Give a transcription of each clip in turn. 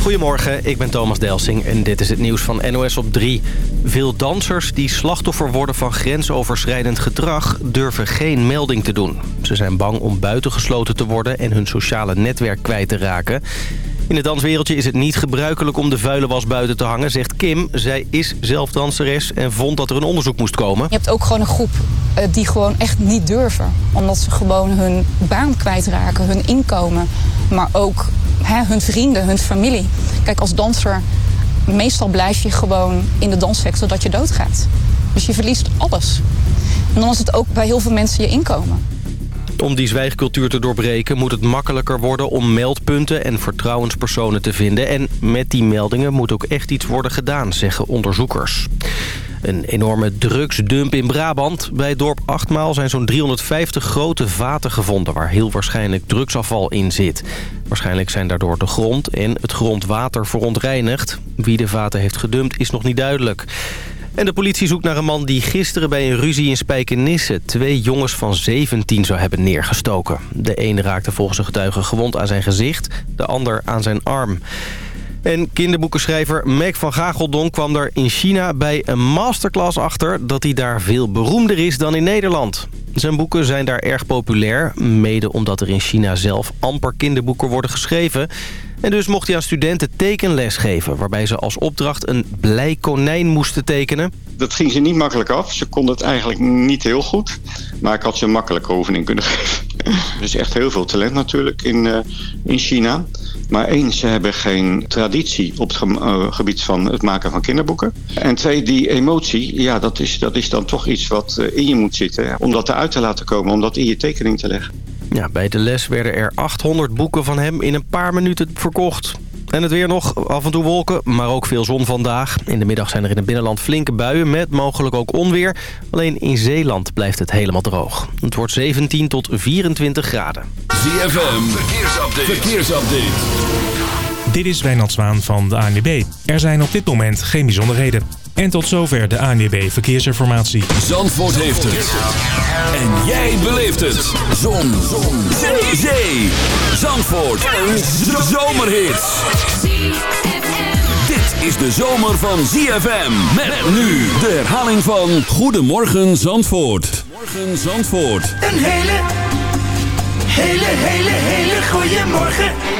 Goedemorgen, ik ben Thomas Delsing en dit is het nieuws van NOS op 3. Veel dansers die slachtoffer worden van grensoverschrijdend gedrag... durven geen melding te doen. Ze zijn bang om buitengesloten te worden en hun sociale netwerk kwijt te raken. In het danswereldje is het niet gebruikelijk om de vuile was buiten te hangen, zegt Kim. Zij is zelf danseres en vond dat er een onderzoek moest komen. Je hebt ook gewoon een groep uh, die gewoon echt niet durven. Omdat ze gewoon hun baan kwijtraken, hun inkomen. Maar ook hè, hun vrienden, hun familie. Kijk, als danser, meestal blijf je gewoon in de danssector dat je doodgaat. Dus je verliest alles. En dan is het ook bij heel veel mensen je inkomen. Om die zwijgcultuur te doorbreken moet het makkelijker worden om meldpunten en vertrouwenspersonen te vinden. En met die meldingen moet ook echt iets worden gedaan, zeggen onderzoekers. Een enorme drugsdump in Brabant. Bij het dorp Achtmaal zijn zo'n 350 grote vaten gevonden... waar heel waarschijnlijk drugsafval in zit. Waarschijnlijk zijn daardoor de grond en het grondwater verontreinigd. Wie de vaten heeft gedumpt is nog niet duidelijk. En de politie zoekt naar een man die gisteren bij een ruzie in Spijkenisse... twee jongens van 17 zou hebben neergestoken. De ene raakte volgens een getuige gewond aan zijn gezicht, de ander aan zijn arm. En kinderboekenschrijver Meg van Gageldon kwam er in China bij een masterclass achter... dat hij daar veel beroemder is dan in Nederland. Zijn boeken zijn daar erg populair, mede omdat er in China zelf amper kinderboeken worden geschreven... En dus mocht hij aan studenten tekenles geven... waarbij ze als opdracht een blij konijn moesten tekenen. Dat ging ze niet makkelijk af. Ze konden het eigenlijk niet heel goed. Maar ik had ze een makkelijke oefening kunnen geven. Er is echt heel veel talent natuurlijk in, uh, in China. Maar één, ze hebben geen traditie op het uh, gebied van het maken van kinderboeken. En twee, die emotie, ja, dat is, dat is dan toch iets wat uh, in je moet zitten. Om dat eruit te laten komen, om dat in je tekening te leggen. Ja, bij de les werden er 800 boeken van hem in een paar minuten verkocht. En het weer nog, af en toe wolken, maar ook veel zon vandaag. In de middag zijn er in het binnenland flinke buien met mogelijk ook onweer. Alleen in Zeeland blijft het helemaal droog. Het wordt 17 tot 24 graden. ZFM, verkeersupdate. verkeersupdate. Dit is Wijnald Zwaan van de ANWB. Er zijn op dit moment geen bijzonderheden. En tot zover de ANWB Verkeersinformatie. Zandvoort heeft het. En jij beleeft het. Zon. Zon. Zee. Zee. Zandvoort. Een zomerhit. Dit is de zomer van ZFM. Met nu de herhaling van Goedemorgen Zandvoort. Morgen Zandvoort. Een hele, hele, hele, hele goede morgen.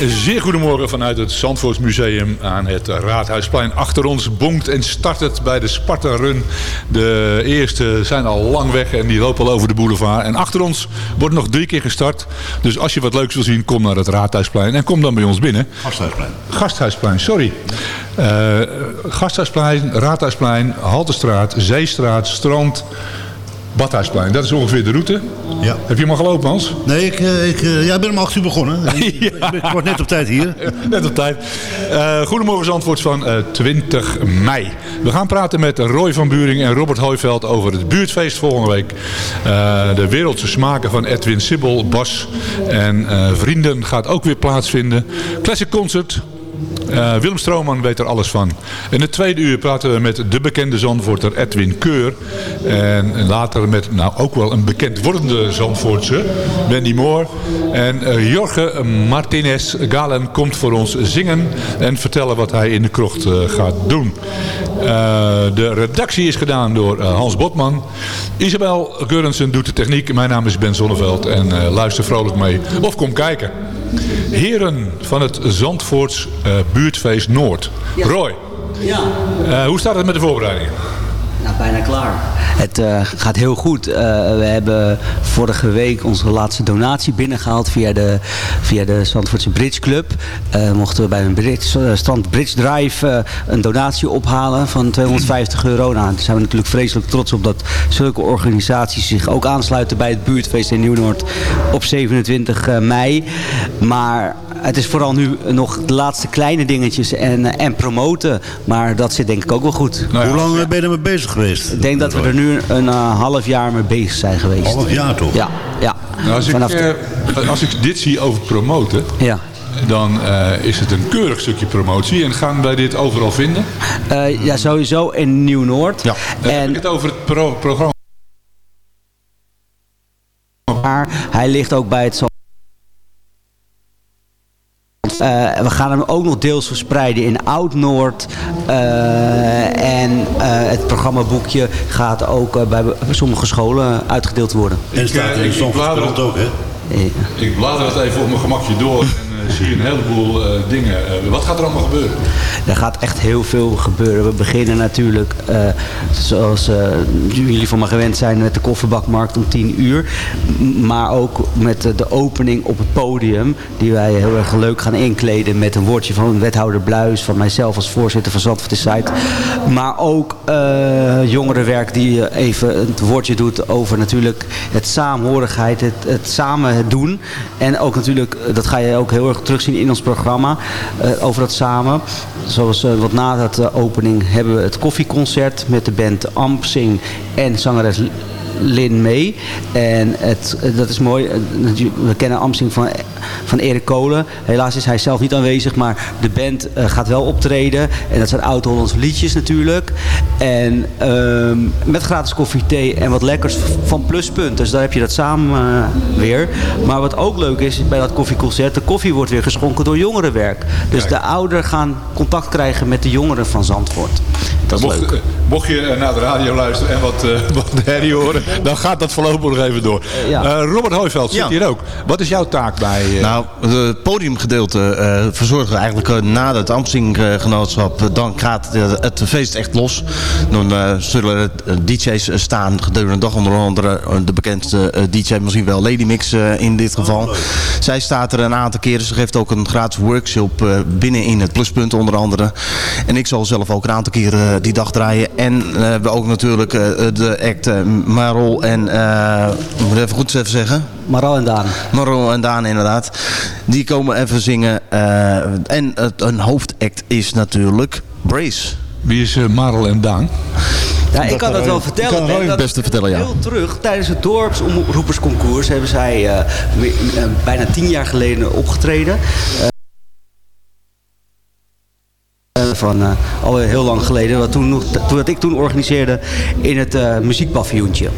Een zeer goedemorgen vanuit het Zandvoortsmuseum aan het Raadhuisplein. Achter ons bonkt en start het bij de Sparta Run. De eerste zijn al lang weg en die lopen al over de boulevard. En achter ons wordt nog drie keer gestart. Dus als je wat leuks wil zien, kom naar het Raadhuisplein. En kom dan bij ons binnen. Gasthuisplein. Gasthuisplein, sorry. Uh, Gasthuisplein, Raadhuisplein, Haltestraat, Zeestraat, Strand... Badhuisplein, dat is ongeveer de route. Ja. Heb je hem al gelopen, Hans? Nee, ik, ik, ja, ik ben om 8 uur begonnen. ja. Ik word net op tijd hier. net op tijd. Uh, goedemorgen, antwoord van uh, 20 mei. We gaan praten met Roy van Buring en Robert Hooiveld over het buurtfeest volgende week. Uh, de wereldse smaken van Edwin Sibbel, Bas en Vrienden gaat ook weer plaatsvinden. Classic Concert, uh, Willem Strooman weet er alles van. In het tweede uur praten we met de bekende Zandvoorter Edwin Keur. En later met nou, ook wel een bekend wordende Zandvoortse, Wendy Moore. En uh, Jorge Martinez Galen komt voor ons zingen en vertellen wat hij in de krocht uh, gaat doen. de redactie is gedaan door Hans Botman. Isabel Geurensen doet de techniek. Mijn naam is Ben Zonneveld en luister vrolijk mee. Of kom kijken. Heren van het Zandvoorts uh, buurtfeest Noord. Ja. Roy, ja. Uh, hoe staat het met de voorbereidingen? Bijna klaar. Het uh, gaat heel goed. Uh, we hebben vorige week onze laatste donatie binnengehaald via de, via de Zandvoortse Bridge Club. Uh, mochten we bij een bridge, strand Bridge Drive een donatie ophalen van 250 euro. Nou, daar zijn we natuurlijk vreselijk trots op dat zulke organisaties zich ook aansluiten bij het buurtfeest in Nieuw-Noord op 27 mei. Maar het is vooral nu nog de laatste kleine dingetjes en, en promoten. Maar dat zit denk ik ook wel goed. Nou ja, Hoe lang ben je ermee bezig geweest? Ik denk dat we er nu een uh, half jaar mee bezig zijn geweest. Half jaar toch? Ja. ja. Nou, als, ik, de... uh, als ik dit zie over promoten... Ja. Dan uh, is het een keurig stukje promotie. En gaan wij dit overal vinden? ja, sowieso in Nieuw-Noord. Ja. Dan en... heb ik het over het pro programma. Maar hij ligt ook bij het uh, we gaan hem ook nog deels verspreiden in Oud-Noord. Uh, en uh, het programmaboekje gaat ook bij sommige scholen uitgedeeld worden. En staat in de krant ook, hè? Ik blader het even op mijn gemakje door zie een heleboel dingen. wat gaat er allemaal gebeuren? Er gaat echt heel veel gebeuren. We beginnen natuurlijk, uh, zoals jullie van me gewend zijn, met de kofferbakmarkt om 10 uur. Maar ook met de opening op het podium, die wij heel erg leuk gaan inkleden met een woordje van wethouder Bluis, van mijzelf als voorzitter van Zandvoort Site. Maar ook jongerenwerk die even het woordje doet over natuurlijk het saamhorigheid, het, het samen doen. En ook natuurlijk, dat ga je ook heel erg terugzien in ons programma, over dat samen. Zoals uh, wat na de uh, opening hebben we het koffieconcert met de band Ampsing en zangeres Lin mee. En het, dat is mooi. We kennen Amsing van, van Erik Kolen. Helaas is hij zelf niet aanwezig. Maar de band uh, gaat wel optreden. En dat zijn oud-Hollandse liedjes natuurlijk. En uh, met gratis koffie, thee en wat lekkers van Pluspunt. Dus daar heb je dat samen uh, weer. Maar wat ook leuk is bij dat koffieconcert. De koffie wordt weer geschonken door jongerenwerk. Dus de ouderen gaan contact krijgen met de jongeren van Zandvoort. Dat is mocht, leuk. Mocht je naar de radio luisteren en wat, wat herrie horen dan gaat dat voorlopig nog even door. Ja. Uh, Robert Hooiveld zit ja. hier ook. Wat is jouw taak bij... Uh... Nou, het podiumgedeelte uh, verzorgen we eigenlijk na het Amsting-genootschap. dan gaat het feest echt los. Dan zullen DJ's staan gedurende de dag. Onder andere de bekendste DJ, misschien wel Lady Mix in dit geval. Oh, Zij staat er een aantal keren. Ze geeft ook een gratis workshop binnen in het pluspunt onder andere. En ik zal zelf ook een aantal keren die dag draaien. En we hebben ook natuurlijk de act Marol en, uh, moet even goed even zeggen. Maral en Daan. Maral en Daan, inderdaad. Die komen even zingen. Uh, en het, een hoofdact is natuurlijk Brace. Wie is uh, Marel en Daan? Ja, ik kan dat wel vertellen. Ik kan het dat beste vertellen, ja. Heel terug, tijdens het dorpsomroepersconcours hebben zij uh, bijna tien jaar geleden opgetreden. Uh, van uh, alweer heel lang geleden. Wat toen, nog, toen, dat ik toen organiseerde in het uh, muziekpaviljoentje.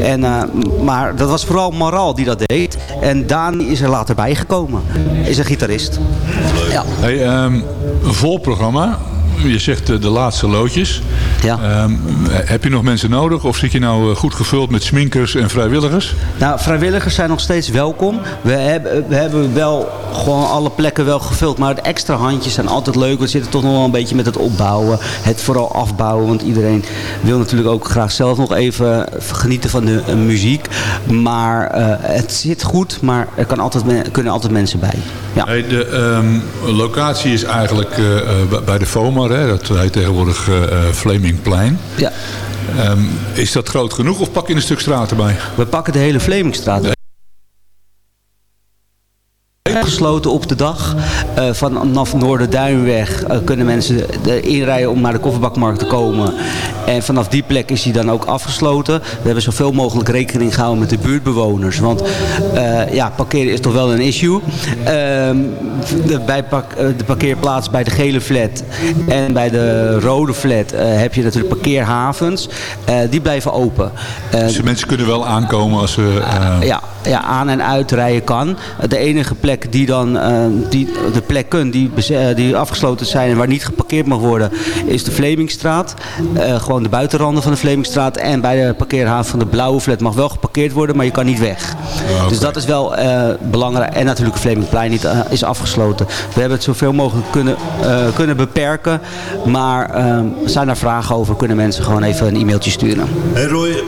En, uh, maar dat was vooral Maral die dat deed. En Daan is er later bijgekomen. Is een gitarist. Ja. Hey, um, vol programma. Je zegt eh, de laatste loodjes. Ja. Ehm, heb je nog mensen nodig of zit je nou eh, goed gevuld met sminkers en vrijwilligers? Nou, vrijwilligers zijn nog steeds welkom. We hebben, we hebben wel gewoon alle plekken wel gevuld. Maar de extra handjes zijn altijd leuk. We zitten toch nog wel een beetje met het opbouwen. Het vooral afbouwen. Want iedereen wil natuurlijk ook graag zelf nog even genieten van de eh, muziek. Maar het zit goed. Maar er kan altijd, kunnen altijd mensen bij. Ja. Hey, de ehm, locatie is eigenlijk bij- de Hè? dat heet tegenwoordig eh, eh, Flemingplein. Ja. Ehm, is dat groot genoeg of pak je een stuk straat erbij? We pakken de hele Vlemingstraat. Gesloten op de dag. Eh, vanaf Noorderduinweg eh, kunnen mensen de- inrijden om naar de kofferbakmarkt te komen. En vanaf die plek is die dan ook afgesloten. We hebben zoveel mogelijk rekening gehouden met de buurtbewoners. Want eh, ja, parkeren is toch wel een issue. Ehm, de, bij pak- eh, de parkeerplaats bij de gele flat en bij de rode flat heb je natuurlijk parkeerhavens. Die blijven open. Dus mensen kunnen wel aankomen als ze... ja, ja, aan- en uitrijden kan. De enige plek die dan, eh, die, de plekken die, eh, die afgesloten zijn en waar niet geparkeerd mag worden, is de Vlemingstraat. Eh, gewoon de buitenranden van de Vlemingstraat. En bij de parkeerhaven van de Blauwe Flat mag wel geparkeerd worden, maar je kan niet weg. Dus dat is wel belangrijk. En natuurlijk het Vlemingplein niet, is afgesloten. We hebben het zoveel mogelijk kunnen, kunnen beperken. Maar eh, zijn er vragen over, kunnen mensen gewoon even een e-mailtje sturen. Hey Roy,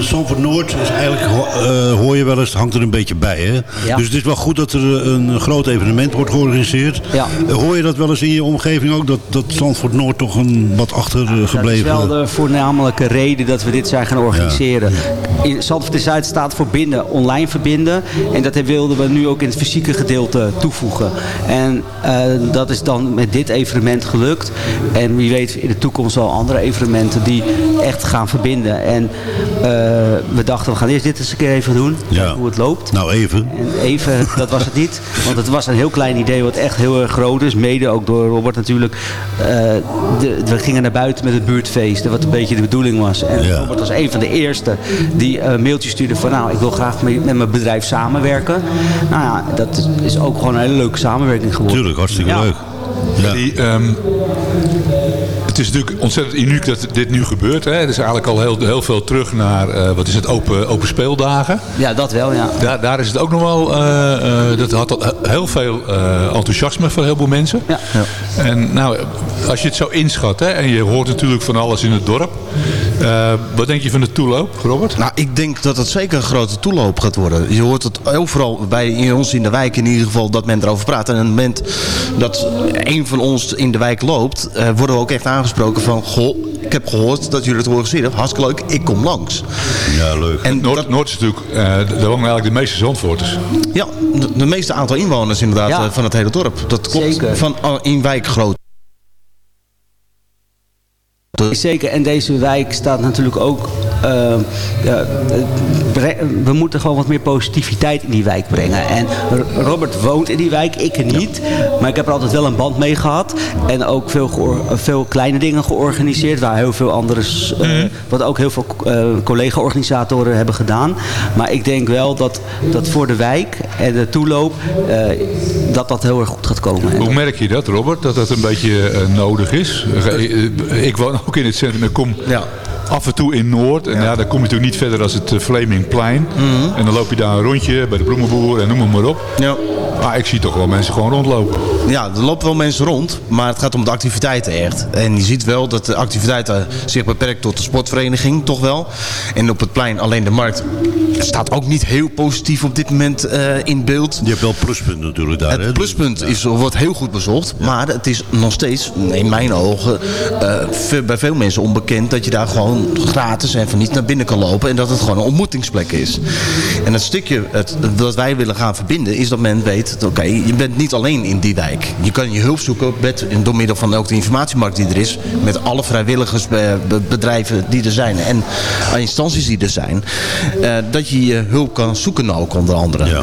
Zandvoort Noord is eigenlijk, ho- hoor je wel eens, het hangt er een beetje bij. Hè? Ja. Dus het is wel goed dat er een groot evenement wordt georganiseerd. Ja. Eh, hoor je dat wel eens in je omgeving ook, dat, dat Zandvoort Noord toch een wat achtergebleven... Dat is wel de voornamelijke reden dat we dit zijn gaan organiseren. In Zandvoort Zuid staat verbinden, online verbinden. En dat wilden we nu ook in het fysieke gedeelte toevoegen. En eh, dat is dan met dit evenement gelukt. En wie weet in de toekomst wel andere evenementen die echt gaan verbinden. En eh, we dachten we gaan eerst dit eens een keer even doen. Ja. Hoe het loopt. Nou even. En even, dat was het niet. Want het was een heel klein idee wat echt heel erg groot is. Mede ook door Robert natuurlijk. Eh, de, we gingen naar buiten met het buurtfeest. Wat een beetje de bedoeling was. En Ja. Robert was een van de eerste die een mailtje stuurde van... nou, ik wil graag met, met mijn bedrijf samenwerken. Nou ja, dat is, ook gewoon een hele leuke samenwerking geworden. Tuurlijk, hartstikke Ja. leuk. Ja. Die, ehm, het is natuurlijk ontzettend uniek dat dit nu gebeurt. Hè? Het is eigenlijk al heel, heel veel terug naar, eh, wat is het, open, open speeldagen. Ja, dat wel, ja. Daar, daar is het ook nog wel, eh, eh, dat had al heel veel eh, enthousiasme van heel veel mensen. Ja. En nou, als je het zo inschat, hè, en je hoort natuurlijk van alles in het dorp. eh, wat denk je van de toeloop, Robert? Nou, ik denk dat het zeker een grote toeloop gaat worden. Je hoort het overal bij in ons in de wijk in ieder geval dat men erover praat. En op het moment dat een van ons in de wijk loopt, eh, worden we ook echt aangesproken van... Goh, ik heb gehoord dat jullie het organiseren. Hartstikke leuk, ik kom langs. Ja, leuk. En Noord, Noord is natuurlijk, eh, daar wonen eigenlijk de meeste Zandvoorters. Ja, de, de meeste aantal inwoners inderdaad Ja. eh, van het hele dorp. Dat klopt. Zeker. Van eh, in wijk groot. Zeker, en deze wijk staat natuurlijk ook... eh, ja, we moeten gewoon wat meer positiviteit in die wijk brengen. En Robert woont in die wijk, ik niet. Maar ik heb er altijd wel een band mee gehad. En ook veel, veel kleine dingen georganiseerd. Waar heel veel andere... eh, wat ook heel veel eh, collega-organisatoren hebben gedaan. Maar ik denk wel dat, dat voor de wijk en de toeloop... dat dat heel erg goed gaat komen. En Hoe merk je dat, Robert? Dat dat een beetje nodig is? Ik woon ook in het centrum en kom af en toe in Noord. En ja. dan kom je natuurlijk niet verder dan het Flemingplein. En dan loop je daar een rondje bij de bloemenboer en noem maar op. Ja. Maar ik zie toch wel mensen gewoon rondlopen. Ja, er lopen wel mensen rond, maar het gaat om de activiteiten echt. En je ziet wel dat de activiteiten zich beperkt tot de sportvereniging, toch wel. En op het plein alleen de markt staat ook niet heel positief op dit moment uh, in beeld. Je hebt wel pluspunten natuurlijk daar. Het pluspunt is, wordt heel goed bezocht, ja. maar het is nog steeds, in mijn ogen, uh, bij veel mensen onbekend dat je daar gewoon gratis en van niet naar binnen kan lopen. En dat het gewoon een ontmoetingsplek is. En het stukje het, dat wij willen gaan verbinden is dat men weet, oké, okay, je bent niet alleen in die wijk. Je kan je hulp zoeken met, door middel van ook de informatiemarkt die er is. Met alle vrijwilligersbedrijven die er zijn en instanties die er zijn. Uh, dat je je hulp kan zoeken ook onder andere. Ja.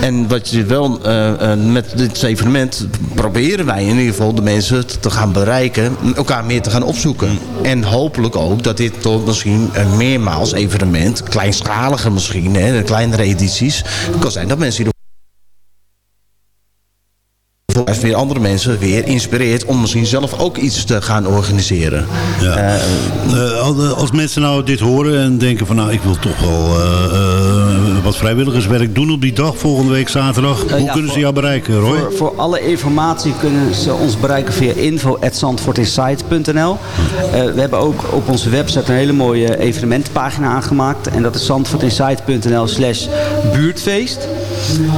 En wat je wel uh, uh, met dit evenement proberen wij in ieder geval de mensen te gaan bereiken. Elkaar meer te gaan opzoeken. Mm. En hopelijk ook dat dit tot misschien een meermaals evenement. Kleinschaliger misschien, hè, kleinere edities. kan zijn dat mensen juist weer andere mensen weer inspireert om misschien zelf ook iets te gaan organiseren. Ja. Eh, als- als mensen nou dit horen en denken van nou ik wil toch wel eh, eh, wat vrijwilligerswerk doen op die dag volgende week zaterdag. Hoe Eh, ja, kunnen ze jou bereiken Roy? Voor, voor alle informatie kunnen ze ons bereiken via info.zandvoortinsight.nl Eh We hebben ook op onze website een hele mooie evenementenpagina aangemaakt. En dat is zandvoortinsight.nl slash buurtfeest.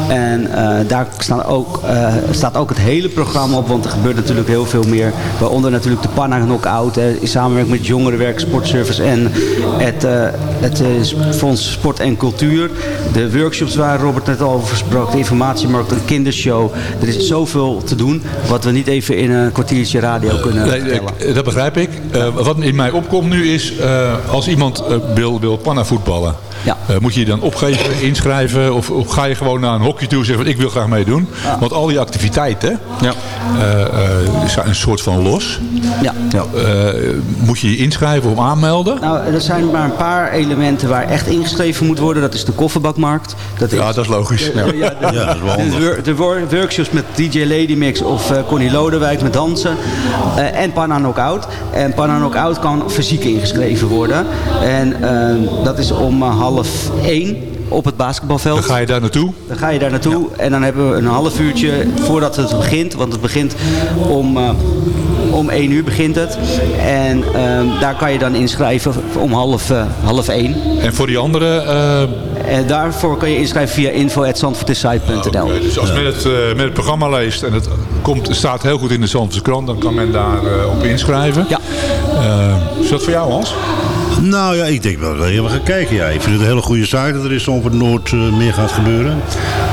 En eh, daar staan ook, eh, staat ook het hele programma op, want er gebeurt natuurlijk heel veel meer. Waaronder natuurlijk de Panna Knockout, hè, in samenwerking met Jongerenwerk, Sportservice en het, eh, het Fonds Sport en Cultuur. De workshops waar Robert net al over sprak, de informatiemarkt, een kindershow. Er is zoveel te doen, wat we niet even in een kwartiertje radio kunnen Nee, ik- dat begrijp ik. Wat in mij opkomt nu is, als iemand wil, wil panna voetballen, Ja. eh, moet je je dan opgeven, inschrijven of, of ga je gewoon naar een hokje toe en zeggen van, ik wil graag meedoen? Want al die activiteiten Ja. eh, eh, zijn een soort van los. Ja. Eh, moet je je inschrijven of aanmelden? Nou, er zijn maar een paar elementen waar echt ingeschreven moet worden. Dat is de kofferbakmarkt. Dat is Ja, dat is logisch. Ja, de, Ja, dat is wel de, wor- de workshops met DJ Lady Mix of eh, Connie Lodewijk met dansen. eh, en Panna Knockout. En Panna Knockout kan fysiek ingeschreven worden. En eh, dat is om eh, half één op het basketbalveld. Dan ga je daar naartoe. Dan ga je daar naartoe en dan hebben we een half uurtje voordat het begint. Want het begint om, eh, om 1 uur begint het. En ehm, daar kan je dan inschrijven om half, eh, half 1. En voor die andere... eh, En daarvoor kan je inschrijven via info.zandvoortinsight.nl. Oké, dus als men het, eh, met het programma leest en het komt, staat heel goed in de Zandvoortse krant, dan kan men daar eh, op inschrijven. Ja. Eh, is dat voor jou, Hans? Nou ja, ik denk wel we gaan kijken. Ja. Ik vind het een hele goede zaak dat er in Zandvoort Noord eh, meer gaat gebeuren.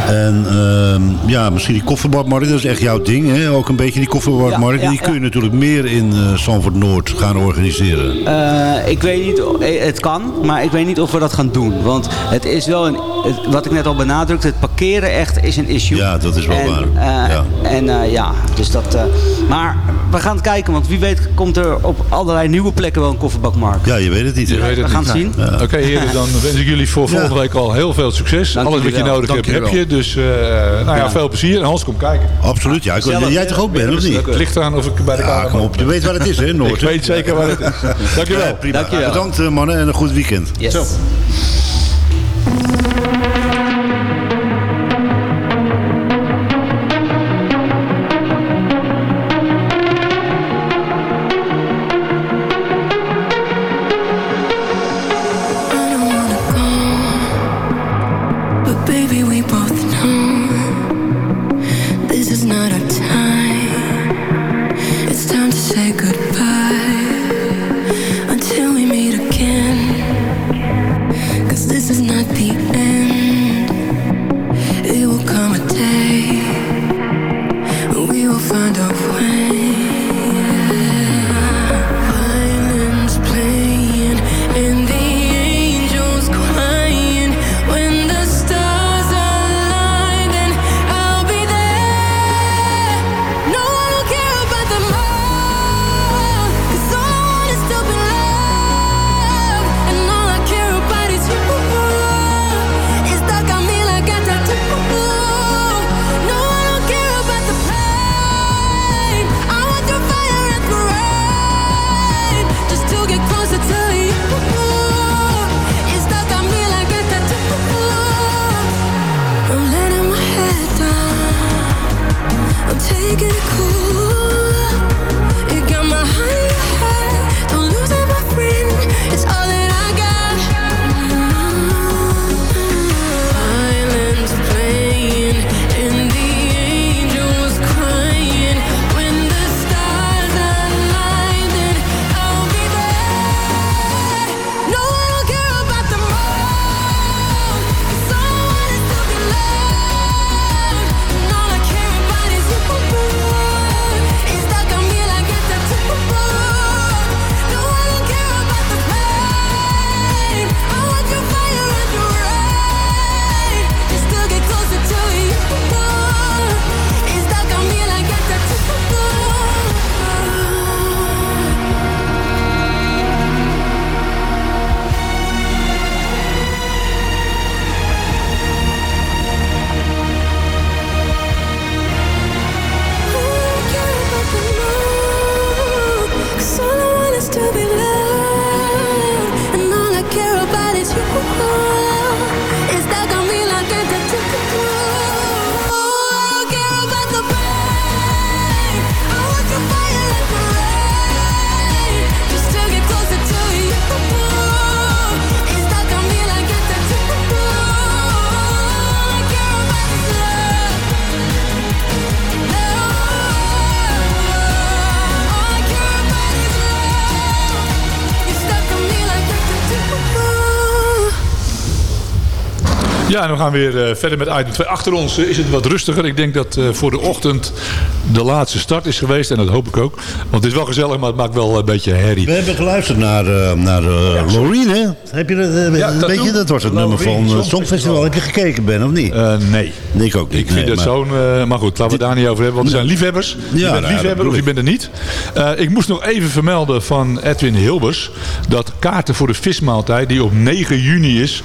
En ehm, ja, misschien die kofferbakmarkt, dat is echt jouw ding. Hè? Ook een beetje die kofferbakmarkt. Ja, ja, die kun je natuurlijk meer in eh Zandvoort Noord gaan organiseren. Eh, ik weet niet, eh, het kan, maar ik weet niet of we dat gaan doen. Want het is wel een, het- wat ik net al benadrukte, het parkeren echt is een issue. Ja, dat is wel en, waar. eh, Ja. En eh, ja, dus dat. eh, maar we gaan het kijken, want wie weet komt er op allerlei nieuwe plekken wel een kofferbakmarkt. Ja, je weet het niet. hè? Je weet het we gaan niet. het zien. Ja. Oké heren, dan wens ik jullie voor volgende week al heel veel succes. Dank Alles wat je nodig hebt, heb je. Dus eh, nou ja, veel plezier. En Hans, kom kijken. Absoluut, ja. Ik, Gezellig. jij toch ook bent, of niet? Het ligt eraan of ik bij de Ja, camera kom op. Je weet waar het is, hè, Noord? Ik weet zeker waar het is. Dankjewel. Ja, prima. Dankjewel. Bedankt, eh, mannen, en een goed weekend. Yes. I take it en we gaan weer eh, verder met item 2. Achter ons eh, is het wat rustiger. Ik denk dat eh, voor de ochtend de laatste start is geweest. En dat hoop ik ook. Want het is wel gezellig, maar het maakt wel een beetje herrie. We hebben geluisterd naar, eh naar uh, Loreen, hè? Heb je dat, eh, Ja, een dat dat was het nummer van het Songfestival. Heb je gekeken, Ben, of niet? Nee. Ik ook niet. Ik vind Nee, maar- zo'n... maar goed, laten we het daar niet over hebben. Want er zijn liefhebbers. Je Ja, bent nou dat liefhebber of je bent er niet. Ik moest nog even vermelden van Edwin Hilbers... dat kaarten voor de vismaaltijd die op 9 juni is...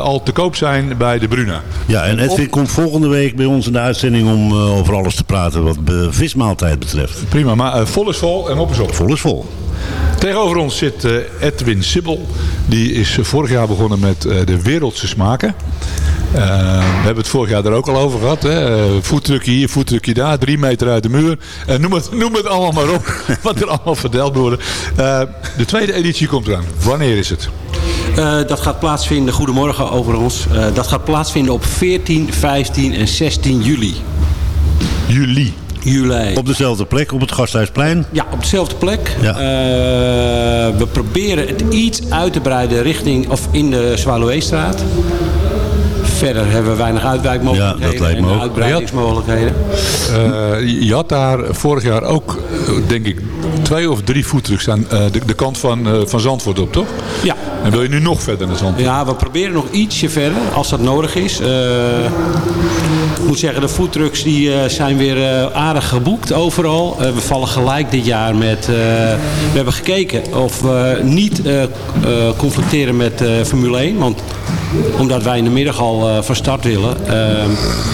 al te koop zijn bij de Bruna. Ja, en Edwin komt volgende week bij ons in de uitzending om eh, over alles te praten wat de vismaaltijd betreft. Prima, maar eh, vol is vol en op is op. Vol is vol. Tegenover ons zit eh, Edwin Sibbel. Die is vorig jaar begonnen met de wereldse smaken. We hebben het vorig jaar er ook al over gehad. Hè? Voetdrukje hier, voetdrukje daar. Drie meter uit de muur. Eh, noem, het, noem het allemaal maar op. wat er allemaal verteld wordt. De tweede editie komt eraan. Wanneer is het? Eh, dat gaat plaatsvinden, goedemorgen overigens. Eh, dat gaat plaatsvinden op 14, 15 en 16 juli. Juli. Juli. Op dezelfde plek, op het Gasthuisplein. Ja, op dezelfde plek. Ja. Eh, we proberen het iets uit te breiden richting, of in de Zwaluweestraat. Verder hebben we weinig uitwijkmogelijkheden Ja, dat lijkt me ook. uitbreidingsmogelijkheden. Eh, je had daar vorig jaar ook, eh, denk ik, twee of drie voetdruks staan. eh, de, de kant van, eh, van Zandvoort op, toch? Ja. En wil je nu nog verder naar Zandvoort? Ja, we proberen nog ietsje verder als dat nodig is. Ik moet zeggen, de foodtrucks die, eh, zijn weer eh, aardig geboekt overal. Eh, we vallen gelijk dit jaar met... we hebben gekeken of we niet confronteren met Formule 1. Want omdat wij in de middag al van start willen...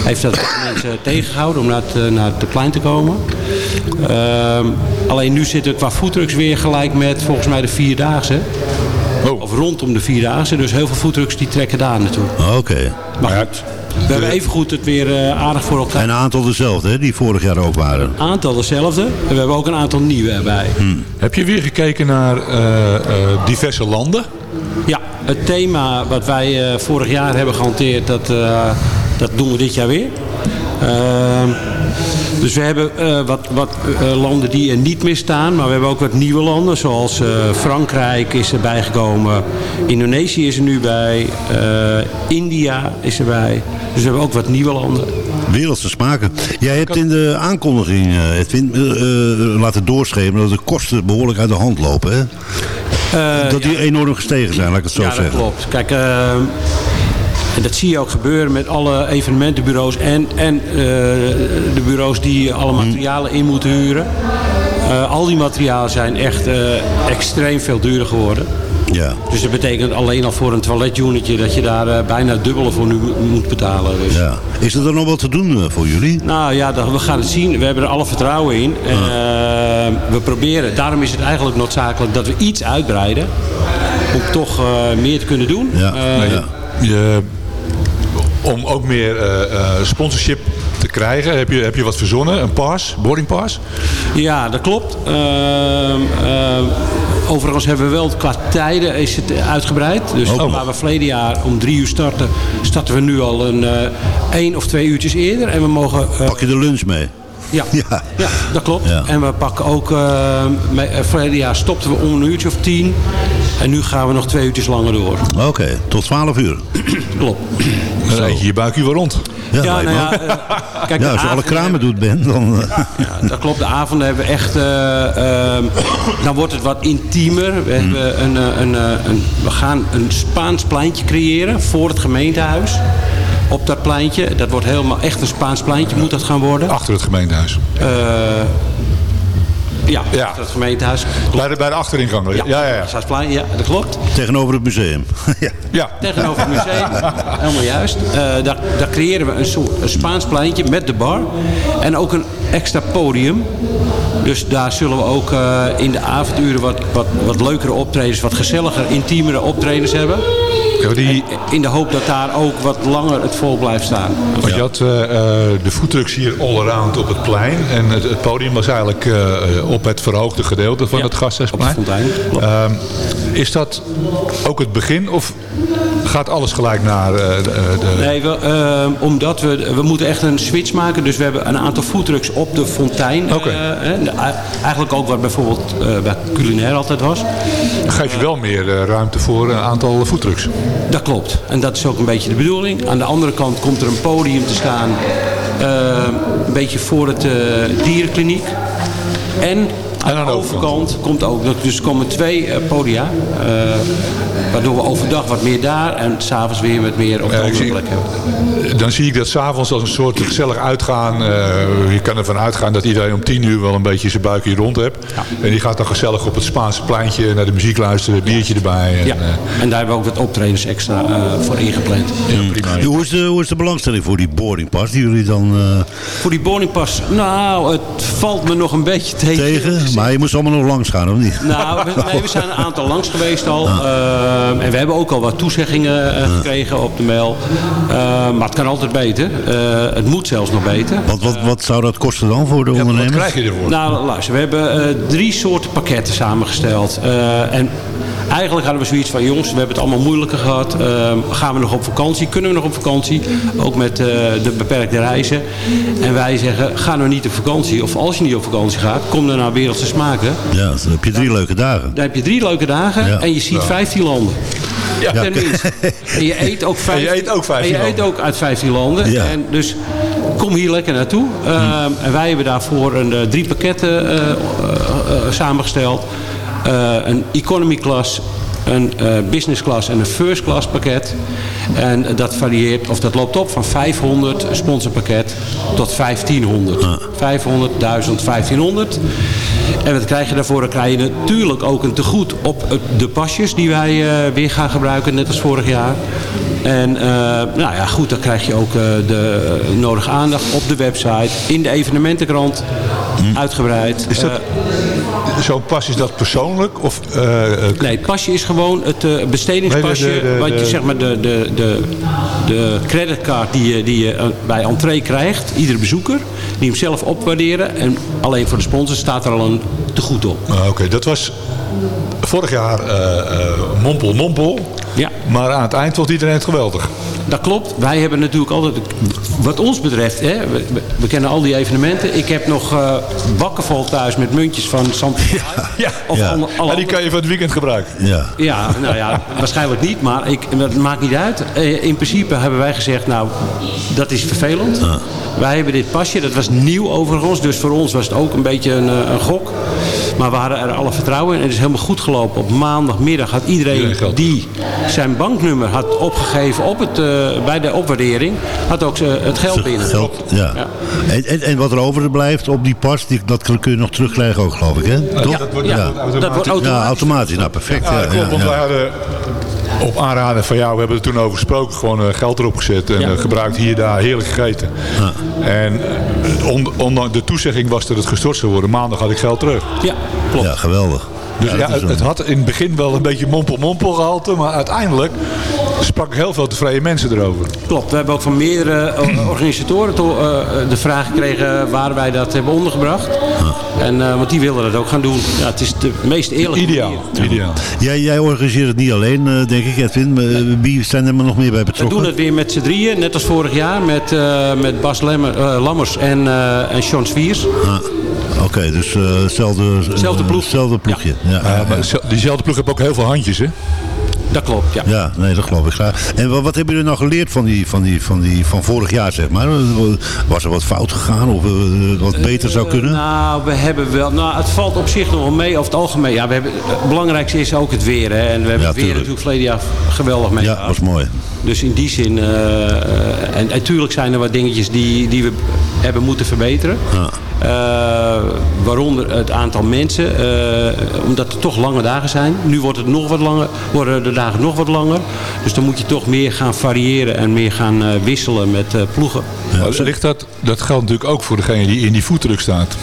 heeft dat mensen tegengehouden om naar het klein te komen. Ehm, alleen nu zitten we qua foodtrucks weer gelijk met volgens mij de Vierdaagse. Rondom de Vierdaagse. Dus heel veel foodtrucks die trekken daar naartoe. Oké. Maar goed, we hebben evengoed het weer eh, aardig voor elkaar. En een aantal dezelfde, hè, die vorig jaar ook waren. aantal dezelfde. En we hebben ook een aantal nieuwe erbij. Heb je weer gekeken naar eh, eh, diverse landen? Ja, het thema wat wij eh, vorig jaar hebben gehanteerd, dat, eh, dat doen we dit jaar weer. Ehm, dus we hebben eh, wat, wat eh, landen die er niet meer staan, maar we hebben ook wat nieuwe landen, zoals eh, Frankrijk is erbij gekomen, Indonesië is er nu bij, India is erbij. Dus we hebben ook wat nieuwe landen. Wereldse smaken. Jij hebt in de aankondiging, Edwin, laten doorschemeren dat de kosten behoorlijk uit de hand lopen. Hè? dat die enorm gestegen zijn, laat ik het zo ja, dat zeggen. klopt. Kijk, eh, en dat zie je ook gebeuren met alle evenementenbureaus en, en eh, de bureaus die alle Mhm. materialen in moeten huren. Eh, al die materialen zijn echt eh, extreem veel duurder geworden. Ja. Dus dat betekent alleen al voor een toiletunitje dat je daar bijna het dubbele voor nu moet betalen. Dus. Ja. Is er dan nog wat te doen voor jullie? Nou ja, dat, we gaan het zien. We hebben er alle vertrouwen in. En, eh, we proberen, daarom is het eigenlijk noodzakelijk dat we iets uitbreiden. Om toch eh, meer te kunnen doen. Ja. Eh, Nee, je, om ook meer eh, eh, sponsorship te krijgen, heb je, heb je wat verzonnen? Een pass, boarding pass? Ja, dat klopt. Ehm, ehm, overigens hebben we wel qua tijden is het uitgebreid. Dus Oh. waar we verleden jaar om drie uur starten, starten we nu al een eh, één of twee uurtjes eerder. En we mogen... eh, Pak je de lunch mee? Ja, Ja. ja, dat klopt. Ja. En we pakken ook... verleden jaar stopten we om een uurtje of tien. En nu gaan we nog twee uurtjes langer door. Oké, tot 12 uur. Klopt. Dan eet je je buikje wel rond. Ja, Ja, nou ja, eh, kijk, ja, als je alle kramen doet, Ben, dan... Ja, dat klopt. De avonden hebben we echt... eh, ehm, dan wordt het wat intiemer. We, hebben een, een, een, we gaan een Spaans pleintje creëren voor het gemeentehuis. Op dat pleintje. Dat wordt helemaal echt een Spaans pleintje moet dat gaan worden. Achter het gemeentehuis. Eh, ja, Ja. achter het gemeentehuis. Bij de, bij de achteringang. Ja, ja, ja. Spaansplein, ja, dat klopt. tegenover het museum. ja. ja. Tegenover het museum. Helemaal juist. Eh, daar, daar creëren we een soort een Spaans pleintje met de bar. En ook een extra podium. Dus daar zullen we ook eh, in de avonduren wat, wat, wat leukere optredens, wat gezelliger, intiemere optredens hebben. Ja, die, In de hoop dat daar ook wat langer het vol blijft staan. want je had eh, eh, de foodtrucks hier all around op het plein. En het, het podium was eigenlijk eh, op het verhoogde gedeelte van Ja, het Gasthuisplein. klopt. Ehm, is dat ook het begin of gaat alles gelijk naar de, de- Nee, we, eh, omdat we, we moeten echt een switch maken. Dus we hebben een aantal foodtrucks op de fontein. Eigenlijk ook wat bijvoorbeeld bij culinair altijd was. geef je wel meer ruimte voor een aantal foodtrucks? Dat klopt. En dat is ook een beetje de bedoeling. Aan de andere kant komt er een podium te staan. eh, een beetje voor het eh, dierenkliniek. En aan de overkant komt ook. Dus er komen twee eh, podia. eh, waardoor we overdag wat meer daar. En s'avonds weer wat meer op de andere plek hebben. Dan zie ik dat s'avonds als een soort gezellig uitgaan. eh, je kan ervan uitgaan dat iedereen om tien uur wel een beetje zijn buikje rond hebt. En die gaat dan gezellig op het Spaanse pleintje naar de muziek luisteren, een biertje erbij. En, Ja, eh, en daar hebben we ook wat optredens extra eh, voor ingepland. Ja, Hoe, is de, hoe is de belangstelling voor die boardingpas die jullie dan eh, Voor die boardingpas, nou, het valt me nog een beetje tegen. tegen? Maar je moest allemaal nog langs gaan, of niet? Nou, we, nee, we zijn een aantal langs geweest al. Ehm, en we hebben ook al wat toezeggingen eh, gekregen op de mail. Ehm, maar het kan altijd beter. Eh, het moet zelfs nog beter. Wat, wat, wat zou dat kosten dan voor de ondernemers? Nou, luister, we hebben eh, drie soorten pakketten samengesteld. Eh, en eigenlijk hadden we zoiets van, jongens, we hebben het allemaal moeilijker gehad. Ehm, gaan we nog op vakantie? Kunnen we nog op vakantie? Ook met eh, de beperkte reizen. En wij zeggen, ga nou niet op vakantie. Of als je niet op vakantie gaat, kom dan naar Wereldse Smaken. Ja, dan heb je drie leuke dagen. Dan heb je drie leuke dagen Ja. en je ziet Ja. 15 landen. Ja. Tenminste. En je eet ook 15, En je eet ook 15 en je eet ook uit 15 landen. Ja. En dus kom hier lekker naartoe. Ehm, En wij hebben daarvoor een, eh, drie pakketten eh, samengesteld. Eh, een economy class, een eh, business class en een first class pakket. En dat varieert, of dat loopt op van 500 sponsorpakket tot 1500. 500, 1000, 1500. En wat krijg je daarvoor? Dan krijg je natuurlijk ook een tegoed op de pasjes die wij eh, weer gaan gebruiken, net als vorig jaar. En eh, nou ja, goed, dan krijg je ook eh, de nodige aandacht op de website, in de evenementenkrant, uitgebreid. Is dat- Zo'n pas is dat persoonlijk? Of, Nee, het pasje is gewoon het bestedingspasje. Nee, de- de- de- wat je zeg maar de, de, de, de creditcard die je, die je eh, bij entree krijgt, iedere bezoeker, die hem zelf opwaarderen. En alleen voor de sponsors staat er al een tegoed op. Ah, Oké, dat was vorig jaar eh, mompel mompel. Ja. Maar aan het eind vond iedereen het geweldig. Dat klopt. Wij hebben natuurlijk altijd, wat ons betreft, hè, we, kennen al die evenementen. Ik heb nog eh bakken vol thuis met muntjes van Santiago. Ja, Of ja. alle- alle En die kan je van het weekend gebruiken. Ja. Ja, nou ja, waarschijnlijk niet, maar ik, dat maakt niet uit. Eh, In principe hebben wij gezegd, nou, dat is vervelend. Wij hebben dit pasje, dat was nieuw overigens, dus voor ons was het ook een beetje een, eh, een gok. Maar we hadden er alle vertrouwen in en het is helemaal goed gelopen. Op maandagmiddag had iedereen die zijn banknummer had opgegeven op het, eh, bij de opwaardering, had ook eh, het geld binnen. Geld, ja. En, en, en wat er overblijft op die pas, die, dat kun je nog terugkrijgen ook, geloof ik, hè? Toch? dat wordt- ja, dat wordt automatisch. dat wordt automatisch. Ja, automatisch. Nou, perfect. Ja, Ja, dat klopt, ja, want ja. wij hadden op aanraden van jou, we hebben er toen over gesproken, gewoon eh, geld erop gezet en Ja. eh, gebruikt hier, daar, heerlijk gegeten. En eh, on, ondanks de toezegging was dat het gestort zou worden. Maandag had ik geld terug. Ja, klopt. Ja, geweldig. Dus Ja, ja, het had in het begin wel een beetje mompel-mompel gehalte, maar uiteindelijk sprak ik heel veel tevreden mensen erover. Klopt, we hebben ook van meerdere eh, organisatoren to- eh, de vraag gekregen waar wij dat hebben ondergebracht. En, eh, want die willen dat ook gaan doen. Ja, het is de meest eerlijke Ideaal. manier. Ideaal. Jij, jij organiseert het niet alleen, eh, denk ik, Edwin. Maar, eh, Wie zijn er nog meer bij We betrokken? doen het weer met z'n drieën, net als vorig jaar, met, eh, met Bas Lemmer, eh, Lammers en, eh en Sean Sviers. Ah, Oké, dus eh, hetzelfde, Zelfde ploeg. ploegje. Ja. Ja, maar zo- diezelfde ploeg heeft ook heel veel handjes, hè? Dat klopt, ja. Ja, nee, dat geloof ik graag. En wat, wat hebben jullie nou geleerd van, die, van, die, van, die, van vorig jaar, zeg maar? Was er wat fout gegaan of eh, wat beter zou kunnen? Nou, we hebben wel. Nou, het valt op zich nog wel mee over het algemeen. Ja, we hebben, het belangrijkste is ook het weer. Hè. En we hebben Ja, het weer tuurlijk. natuurlijk verleden jaar geweldig mee ja, was mooi. Dus in die zin, eh, eh, en natuurlijk zijn er wat dingetjes die, die we hebben moeten verbeteren. Ja. Eh, waaronder het aantal mensen, eh, omdat er toch lange dagen zijn. Nu wordt het nog wat langer, worden de dagen nog wat langer. Dus dan moet je toch meer gaan variëren en meer gaan eh, wisselen met eh, ploegen. Maar ligt dat, dat geldt natuurlijk ook voor degene die in die voetdruk staat.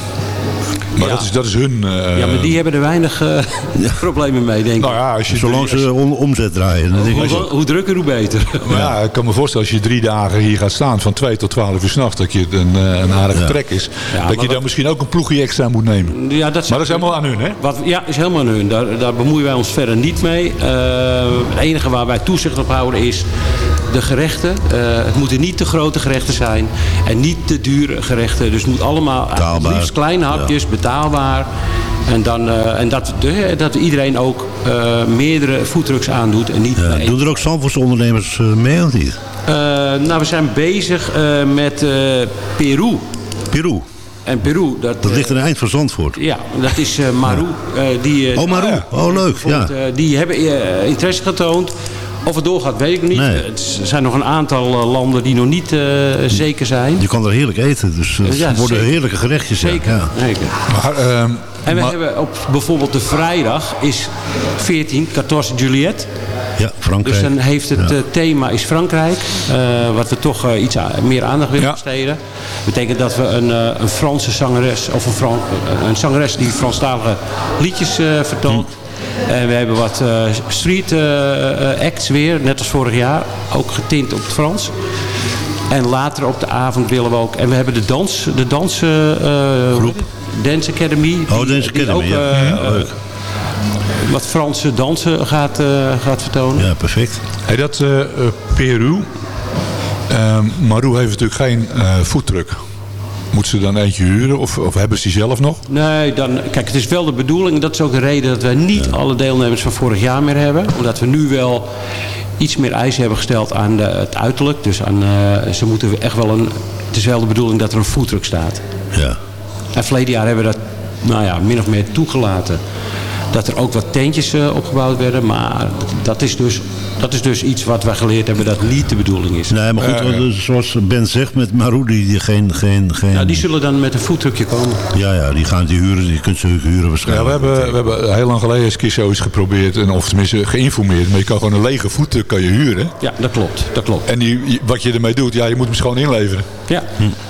Maar Ja. dat, is, dat is hun... eh, ja, maar die hebben er weinig eh, problemen mee, denk ik. Nou ja, als je Zolang drie- ze om, omzet draaien. Dan denk ik, hoe, hoe drukker, hoe beter. Maar ja, ik kan me voorstellen als je drie dagen hier gaat staan van 2 tot 12 uur s'nachts, dat je een, eh, een aardige Ja. trek is. dat je dan wat- misschien ook een ploegje extra moet nemen. Ja, dat Maar dat is helemaal aan hun, hè? Wat, ja, is helemaal aan hun. Daar, daar bemoeien wij ons verder niet mee. Eh, het enige waar wij toezicht op houden is de gerechten. Eh, het moeten niet te grote gerechten zijn en niet te dure gerechten. Dus het moet allemaal het liefst kleine hapjes, betaalbaar. En, dan, eh, en dat, de- dat iedereen ook eh, meerdere foodtrucks aandoet en niet Ja, één. doen er ook Zandvoortse ondernemers eh, mee of niet? Eh, nou, we zijn bezig eh, met eh, Peru. Peru. En Peru, dat, Dat eh, ligt aan het eind van Zandvoort. Ja, dat is eh, Maru. eh, die, eh, Oh, Maru. Oh, leuk. Ja. eh, die hebben eh, interesse getoond. Of het doorgaat, weet ik niet. Nee. Eh, Er zijn nog een aantal eh, landen die nog niet eh, zeker zijn. Je kan er heerlijk eten. Dus het Ja, worden zeker. heerlijke gerechtjes. ja. Zeker. Ja. zeker. Maar, ehm, En we maar- hebben op bijvoorbeeld de vrijdag is 14, 14 Juliet. Ja, Frankrijk. Dus dan heeft het Ja. thema is Frankrijk. eh, wat we toch iets meer aandacht willen Ja. besteden. Dat betekent dat we een, eh, een Franse zangeres, of een, Fran, een zangeres die Franstalige liedjes eh, vertoont. En we hebben wat eh, street eh, eh, acts weer, net als vorig jaar. Ook getint op het Frans. En later op de avond willen we ook... En we hebben de dans... De dans eh, Groep. Dance Academy. Oh, die- Dance die Academy, ook, ja. eh, Ja, leuk. wat Franse dansen gaat, eh, gaat vertonen. Ja, perfect. Hey, dat eh, eh, Peru. Ehm Maru heeft natuurlijk geen eh foodtruck. Moet ze dan eentje huren of, of hebben ze die zelf nog? Nee, dan, kijk, het is wel de bedoeling. en Dat is ook de reden dat wij niet alle deelnemers van vorig jaar meer hebben. Omdat we nu wel iets meer eisen hebben gesteld aan de, het uiterlijk. Dus aan, eh, ze moeten echt wel een... Het is wel de bedoeling dat er een foodtruck staat. Ja. En verleden jaar hebben we dat nou ja, min of meer toegelaten. Dat er ook wat tentjes eh, opgebouwd werden. Maar dat is, dus, dat is dus iets wat wij geleerd hebben dat niet de bedoeling is. Nee, maar goed, Ja, ja. eh, zoals Ben zegt met Maru, die, geen... geen, geen Nou, die zullen dan met een foodtruckje komen. ja, ja, die gaan die huren. Die kunt ze huren Ja, waarschijnlijk. we hebben, we hebben heel lang geleden eens een keer zoiets geprobeerd. En, of tenminste geïnformeerd. Maar je kan gewoon een lege voeten kan je huren. Ja, dat klopt. Dat klopt. En die, wat je ermee doet, ja, je moet hem gewoon inleveren. Ja.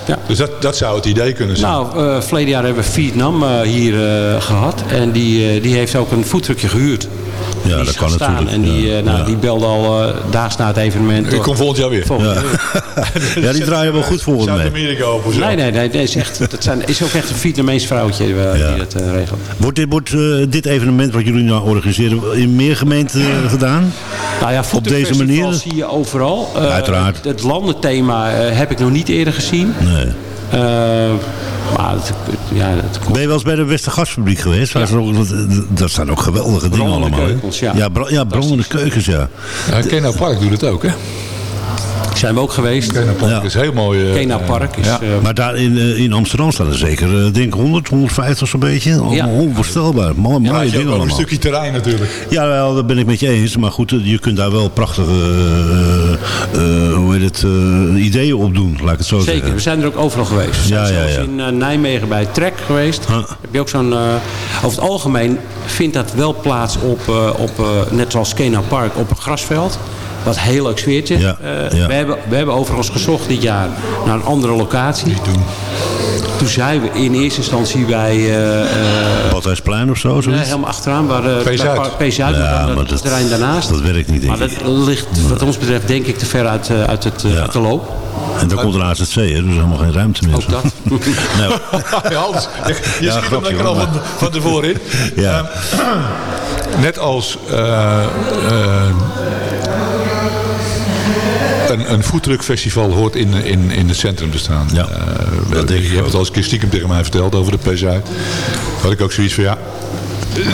ja. Dus dat, dat zou het idee kunnen zijn. Nou, eh verleden jaar hebben we Vietnam eh, hier eh, gehad. En die, die heeft ook een voetdrukje gehuurd. Ja, die dat kan staan. natuurlijk. En die, ja. eh, nou, Ja. die belde al eh, daags na het evenement. Ik kom volgend jaar weer. Volgend Ja. jaar weer. ja, die draaien wel goed volgens mij. Zuid-Amerika of zo. Nee, nee, nee. Dat is, echt, dat zijn, is ook echt een Vietnamees vrouwtje eh, Ja. die dat eh, regelt. Wordt, dit, wordt eh, dit evenement wat jullie nou organiseren in meer gemeenten gedaan? Nou ja, Op deze manier? zie je overal. Eh, Uiteraard. Het, het landenthema heb ik nog niet eerder gezien. Nee. Eh, maar het, ja, het komt Ben je wel eens bij de Westergasfabriek geweest? Ook, dat, dat zijn ook geweldige dingen allemaal. hè? keukens, ja. Ja, ja brandende keukens, ja. Ja, Park doet het ook, hè? Zijn we ook geweest. Kena Park Ja. is heel mooi. eh, Kena Park is... ja. eh, Maar daar in, eh, in Amsterdam staan er zeker, denk ik, 100, 150 zo'n beetje. Allemaal Ja. onvoorstelbaar. Mooie, Ja, mooie dingen wel een allemaal. stukje terrein natuurlijk. Ja, wel, dat ben ik met je eens. Maar goed, je kunt daar wel prachtige eh, eh, hoe heet het, ideeën op doen, laat ik het zo Zeker, zeggen. we zijn er ook overal geweest. We zijn Ja, ja, zelfs ja. in Nijmegen bij Trek geweest. Huh. Heb je ook zo'n... eh, over het algemeen vindt dat wel plaats op, eh, op eh, net zoals Kena Park, op een grasveld. Wat een heel leuk sfeertje. Ja, Eh, ja. We, hebben, we hebben overigens gezocht dit jaar naar een andere locatie. Toen zijn we in eerste instantie bij... eh, eh, Badhuisplein of zo, nee, zoiets? helemaal achteraan, waar. Park P-Zuid, Ja, maar dat, dat- terrein daarnaast. Dat werkt niet, denk maar ik. dat ligt wat ons betreft denk ik te ver uit, uit, het, Ja. uit de loop. En dan komt een AZC, hè, dus helemaal geen ruimte meer. Ook dat. Nou, Ja, Hans, je je Ja, schiet hem lekker al van, van tevoren in. ja. Net als een, een foodtruckfestival hoort in, in, in het centrum te staan. Ja, Eh, dat denk je hebt het al eens keer stiekem tegen mij verteld over de PZUid. Had ik ook zoiets van ja,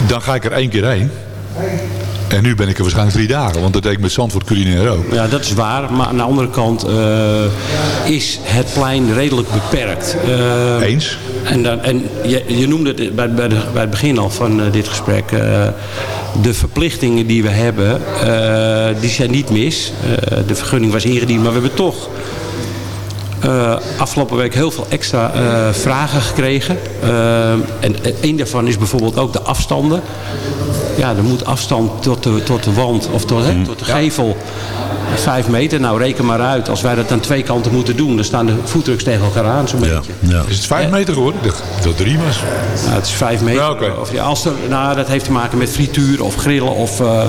dan ga ik er één keer heen. En nu ben ik er waarschijnlijk drie dagen, want dat deed ik met Zandvoort Culinair ook. Ja, dat is waar. Maar aan de andere kant eh, is het plein redelijk beperkt. Eh, Eens? En, dan, en je, je noemde het bij, bij, de- bij het begin al van eh, dit gesprek. de verplichtingen die we hebben, die zijn niet mis. De vergunning was ingediend, maar we hebben toch eh, afgelopen week heel veel extra eh, vragen gekregen. Eh, en een daarvan is bijvoorbeeld ook de afstanden. Ja, er moet afstand tot de, tot de wand of tot, hè, tot de gevel vijf meter. Nou, reken maar uit. Als wij dat aan twee kanten moeten doen, dan staan de voetdruks tegen elkaar aan zo'n Ja, beetje. ja. Is het vijf meter geworden? Ik dacht dat het drie was. Nou, het is vijf meter. Ja, of, ja, als er, nou, dat heeft te maken met frituur of grillen. Of, eh,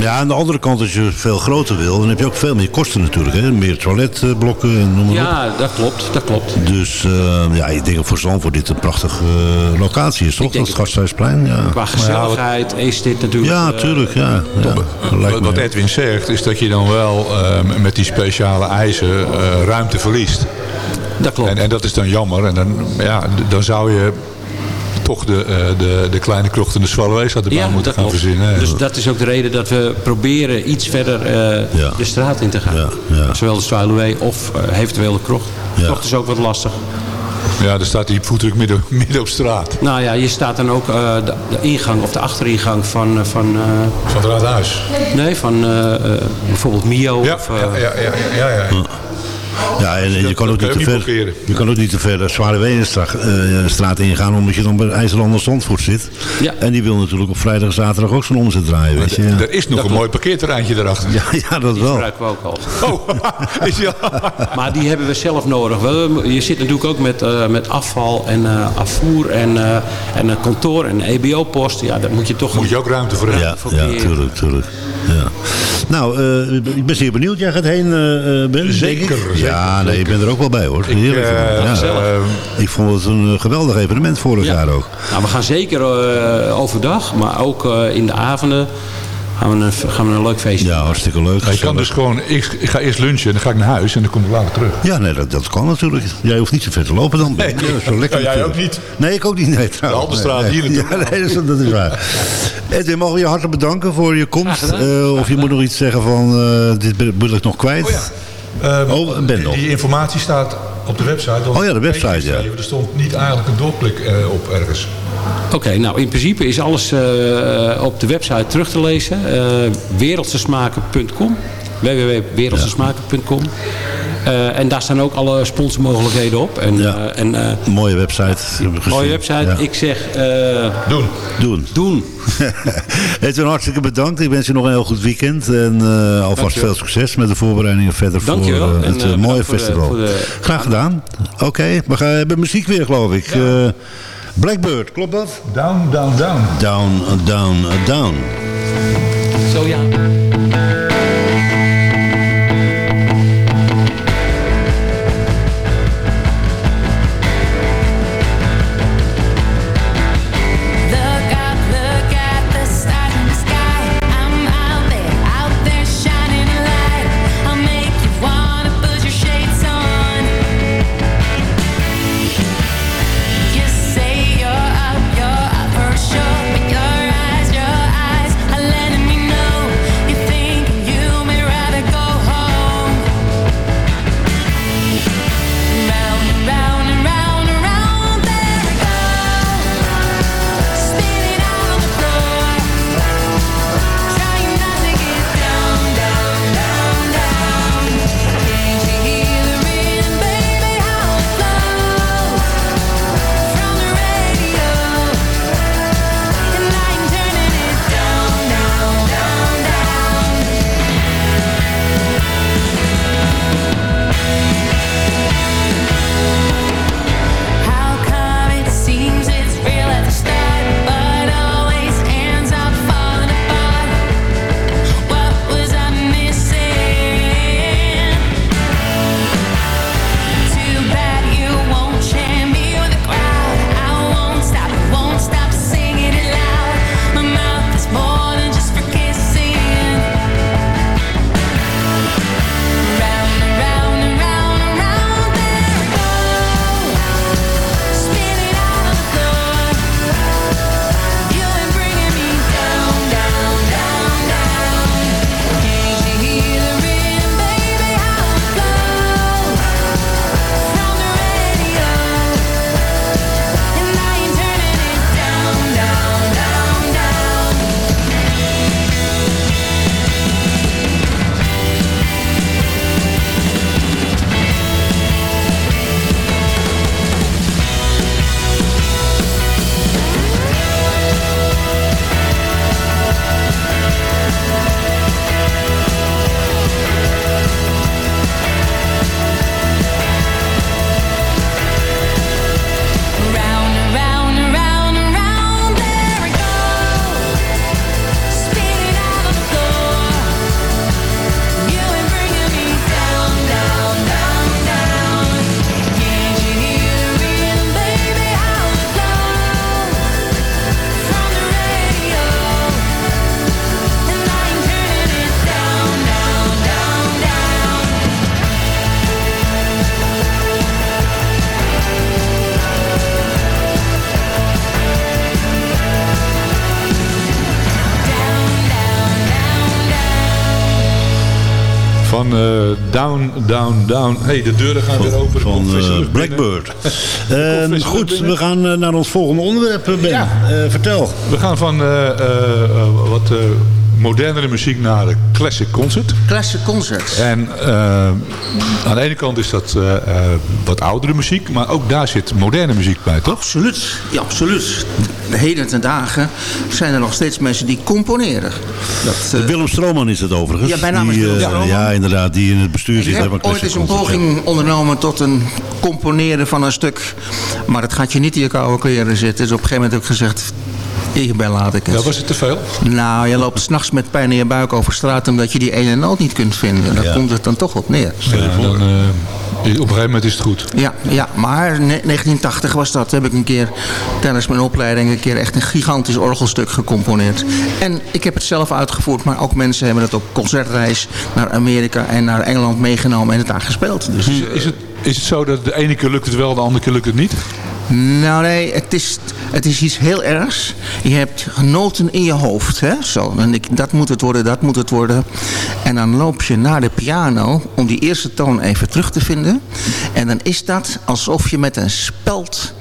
ja, aan de andere kant, als je veel groter wil, dan heb je ook veel meer kosten natuurlijk. Hè? Meer toiletblokken en noem maar op. ja, dat klopt. Dat klopt. Dus eh, ja, ik denk dat voor Zandvoort dit een prachtige eh, locatie is, toch? Dat het Gasthuisplein, ja. Qua gezelligheid is dit natuurlijk... Ja, tuurlijk, ja. ja. Wat, wat Edwin zegt, is dat je dan wel eh, met die speciale eisen eh, ruimte verliest. dat klopt. En, en dat is dan jammer. En dan, ja, dan zou je toch de, eh, de, de kleine krocht en de Swallows uit de baan moeten gaan klopt. verzinnen. Dus dat is ook de reden dat we proberen iets verder eh, de straat in te gaan. Zowel de Zwaluwe of eh, eventueel de krocht. De krocht is ook wat lastig. Ja, er staat die voetdruk midden, midden op straat. Nou ja, je staat dan ook eh, de, de ingang of de achteringang van... eh, van, eh, van het raadhuis? Nee, van bijvoorbeeld Mio. of, ja, ja, ja, ja, ja. Ja, en, en je kan ook niet te ver, je kan ook niet te ver de Zware Wenenstraat straat ingaan, omdat je dan bij IJsselanden Zandvoort zit. Ja. En die wil natuurlijk op vrijdag en zaterdag ook zo'n omzet draaien, weet je. Ja. Er is nog een mooi parkeerterreintje erachter. Ja, ja, dat die wel. gebruiken we ook al. Oh, is ja. Maar die hebben we zelf nodig. We- Je zit natuurlijk ook met, eh, met afval en eh, afvoer en, eh, en een kantoor en een EBO-post. Ja, daar moet je toch... Moet je ook ruimte voor hebben. Ja, ja, tuurlijk, tuurlijk. Ja. Nou, eh, ik ben zeer benieuwd. Jij gaat heen, eh, eh, Ben? denk Zeker, ik? zeker, Ja, nee, ik ben er ook wel bij hoor. Ik, Heerlijk. eh, ja. ik vond het een eh, geweldig evenement vorig Ja. jaar ook. Nou, we gaan zeker eh, overdag, maar ook eh, in de avonden gaan we een, gaan we een leuk feestje Ja, hartstikke leuk. Ja, je kan dus gewoon, ik, ik ga eerst lunchen en dan ga ik naar huis en dan kom ik later terug. Ja, nee, dat, dat kan natuurlijk. Jij hoeft niet zo ver te lopen dan. Ben. Nee. Is wel lekker Ja, jij ook niet. Nee, ik ook niet. Nee, trouwens. Haltestraat, nee, hier nee. natuurlijk. Ja, nee, dat, is, dat is waar. Edwin, mogen we je hartelijk bedanken voor je komst? Eh, of je moet nog iets zeggen van, eh, dit wil ik nog kwijt? Oh ja. Ehm, Oh. Die informatie staat op de website. Oh ja, de website, ja. Er stond niet eigenlijk een doorklik eh, op ergens. Oké, nou in principe is alles eh, op de website terug te lezen. eh wereldsesmaken.com www.wereldsesmaken.com Eh, En daar staan ook alle sponsormogelijkheden op. En, Ja. eh, en, eh, Mooie website. Mooie website. Ja. Ik zeg eh, Doen. Doen. doen. Edwin, hartstikke bedankt. Ik wens je nog een heel goed weekend. En eh, alvast Dankjewel. veel succes met de voorbereidingen verder Dankjewel. voor En, het mooie bedankt voor de- festival. voor de- Graag gedaan. Oké, we gaan hebben muziek weer geloof ik. Eh, Blackbird, klopt dat? Down, down, down. Down, down, down. Zo ja. Down, Down, hey, de deuren gaan weer open. Van binnen. Blackbird. Eh, lucht goed, we gaan eh, naar ons volgende onderwerp, eh, Ben. Ja. Vertel. We gaan van wat modernere muziek naar de classic concert. Classic concert. En eh, aan de ene kant is dat eh, eh, wat oudere muziek, maar ook daar zit moderne muziek bij, toch? Absoluut, ja, absoluut. De heden ten dagen zijn er nog steeds mensen die componeren. Dat, Willem Stroman is het overigens. Ja, mijn naam is Die, Willem Stroman. Ja, inderdaad, die in het bestuur ik zit. hè, heb van ooit Classic eens een poging ondernomen tot een componeren van een stuk. Maar dat gaat je niet in je koude kleren zitten. Dus op een gegeven moment heb ik gezegd, ik het. Ja, was het te veel? Nou, je loopt s'nachts met pijn in je buik over straat omdat je die ene noot niet kunt vinden. Daar Ja. komt het dan toch op neer. Ja, dan, eh, op een gegeven moment is het goed. Ja, ja, maar ne- 1980 was dat. Heb ik een keer tijdens mijn opleiding een keer echt een gigantisch orgelstuk gecomponeerd. En ik heb het zelf uitgevoerd, maar ook mensen hebben het op concertreis naar Amerika en naar Engeland meegenomen en het daar gespeeld. Dus, Is, is, het, is het zo dat de ene keer lukt het wel, de andere keer lukt het niet? Nou nee, het is, het is iets heel ergs. Je hebt noten in je hoofd. Hè? Zo, en ik, dat moet het worden, dat moet het worden. En dan loop je naar de piano om die eerste toon even terug te vinden. En dan is dat alsof je met een speld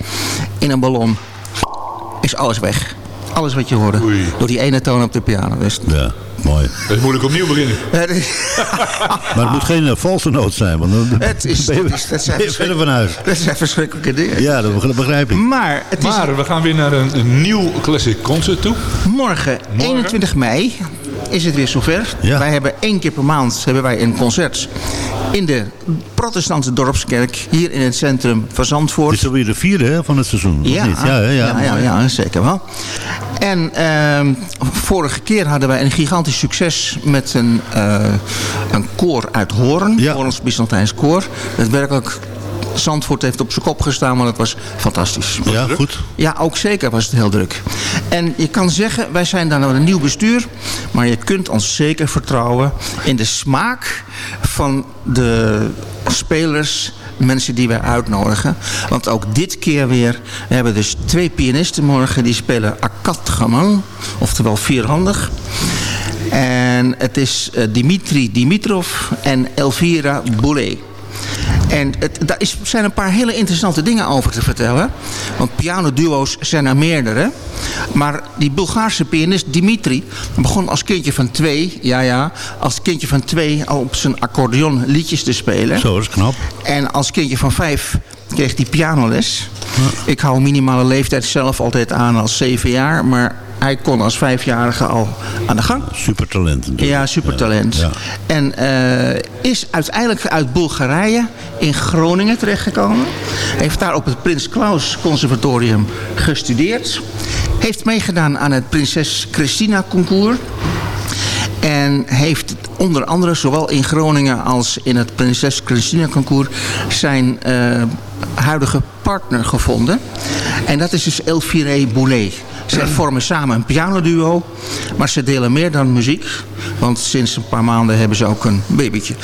in een ballon... is alles weg. Alles wat je hoorde. Door die ene toon op de piano. Dus, Ja, mooi. Het is moeilijk opnieuw beginnen. Maar het moet geen eh, valse noot zijn, want dan het is, ben je, dat is, dat zijn verder van huis. Dat zijn verschrikkelijke dingen. Ja, dat begrijp- ik. Maar het is Maar we gaan weer naar een, een nieuw classic concert toe. Morgen, 21 mei, is het weer zover. Ja. Wij hebben één keer per maand hebben wij een concert in de protestantse dorpskerk hier in het centrum van Zandvoort. Het is alweer de vierde hè, van het seizoen, of Ja, niet? Ja, ja, ja, ja, zeker wel. En ehm, vorige keer hadden wij een gigantisch succes met een, eh, een koor uit Hoorn. Ja. Hoorns Byzantijns koor. Het werkelijk Zandvoort heeft op zijn kop gestaan, maar dat was fantastisch. Ja, goed. Ja, ook zeker was het heel druk. En je kan zeggen, wij zijn dan een nieuw bestuur. Maar je kunt ons zeker vertrouwen in de smaak van de spelers, mensen die wij uitnodigen. Want ook dit keer weer, we hebben dus twee pianisten morgen. Die spelen Akat Gaman, oftewel vierhandig. En het is eh, Dimitri Dimitrov en Elvira Boulet. En het, daar is, zijn een paar hele interessante dingen over te vertellen. Want pianoduo's zijn er meerdere. Maar die Bulgaarse pianist Dimitri begon als kindje van twee... ja ja, als kindje van twee al op zijn accordeon liedjes te spelen. Zo, dat is knap. En als kindje van vijf kreeg hij pianoles. Ik hou minimale leeftijd zelf altijd aan als zeven jaar. Maar hij kon als vijfjarige al aan de gang. Supertalent. Ja, supertalent. Ja. En eh, is uiteindelijk uit Bulgarije in Groningen terechtgekomen. Heeft daar op het Prins Klaus Conservatorium gestudeerd. Heeft meegedaan aan het Prinses Christina Concours. En heeft onder andere zowel in Groningen als in het Prinses Christina Concours zijn eh, huidige partner gevonden. En dat is dus Elfire Boulet. Zij vormen samen een pianoduo, maar ze delen meer dan muziek. Want sinds een paar maanden hebben ze ook een babytje.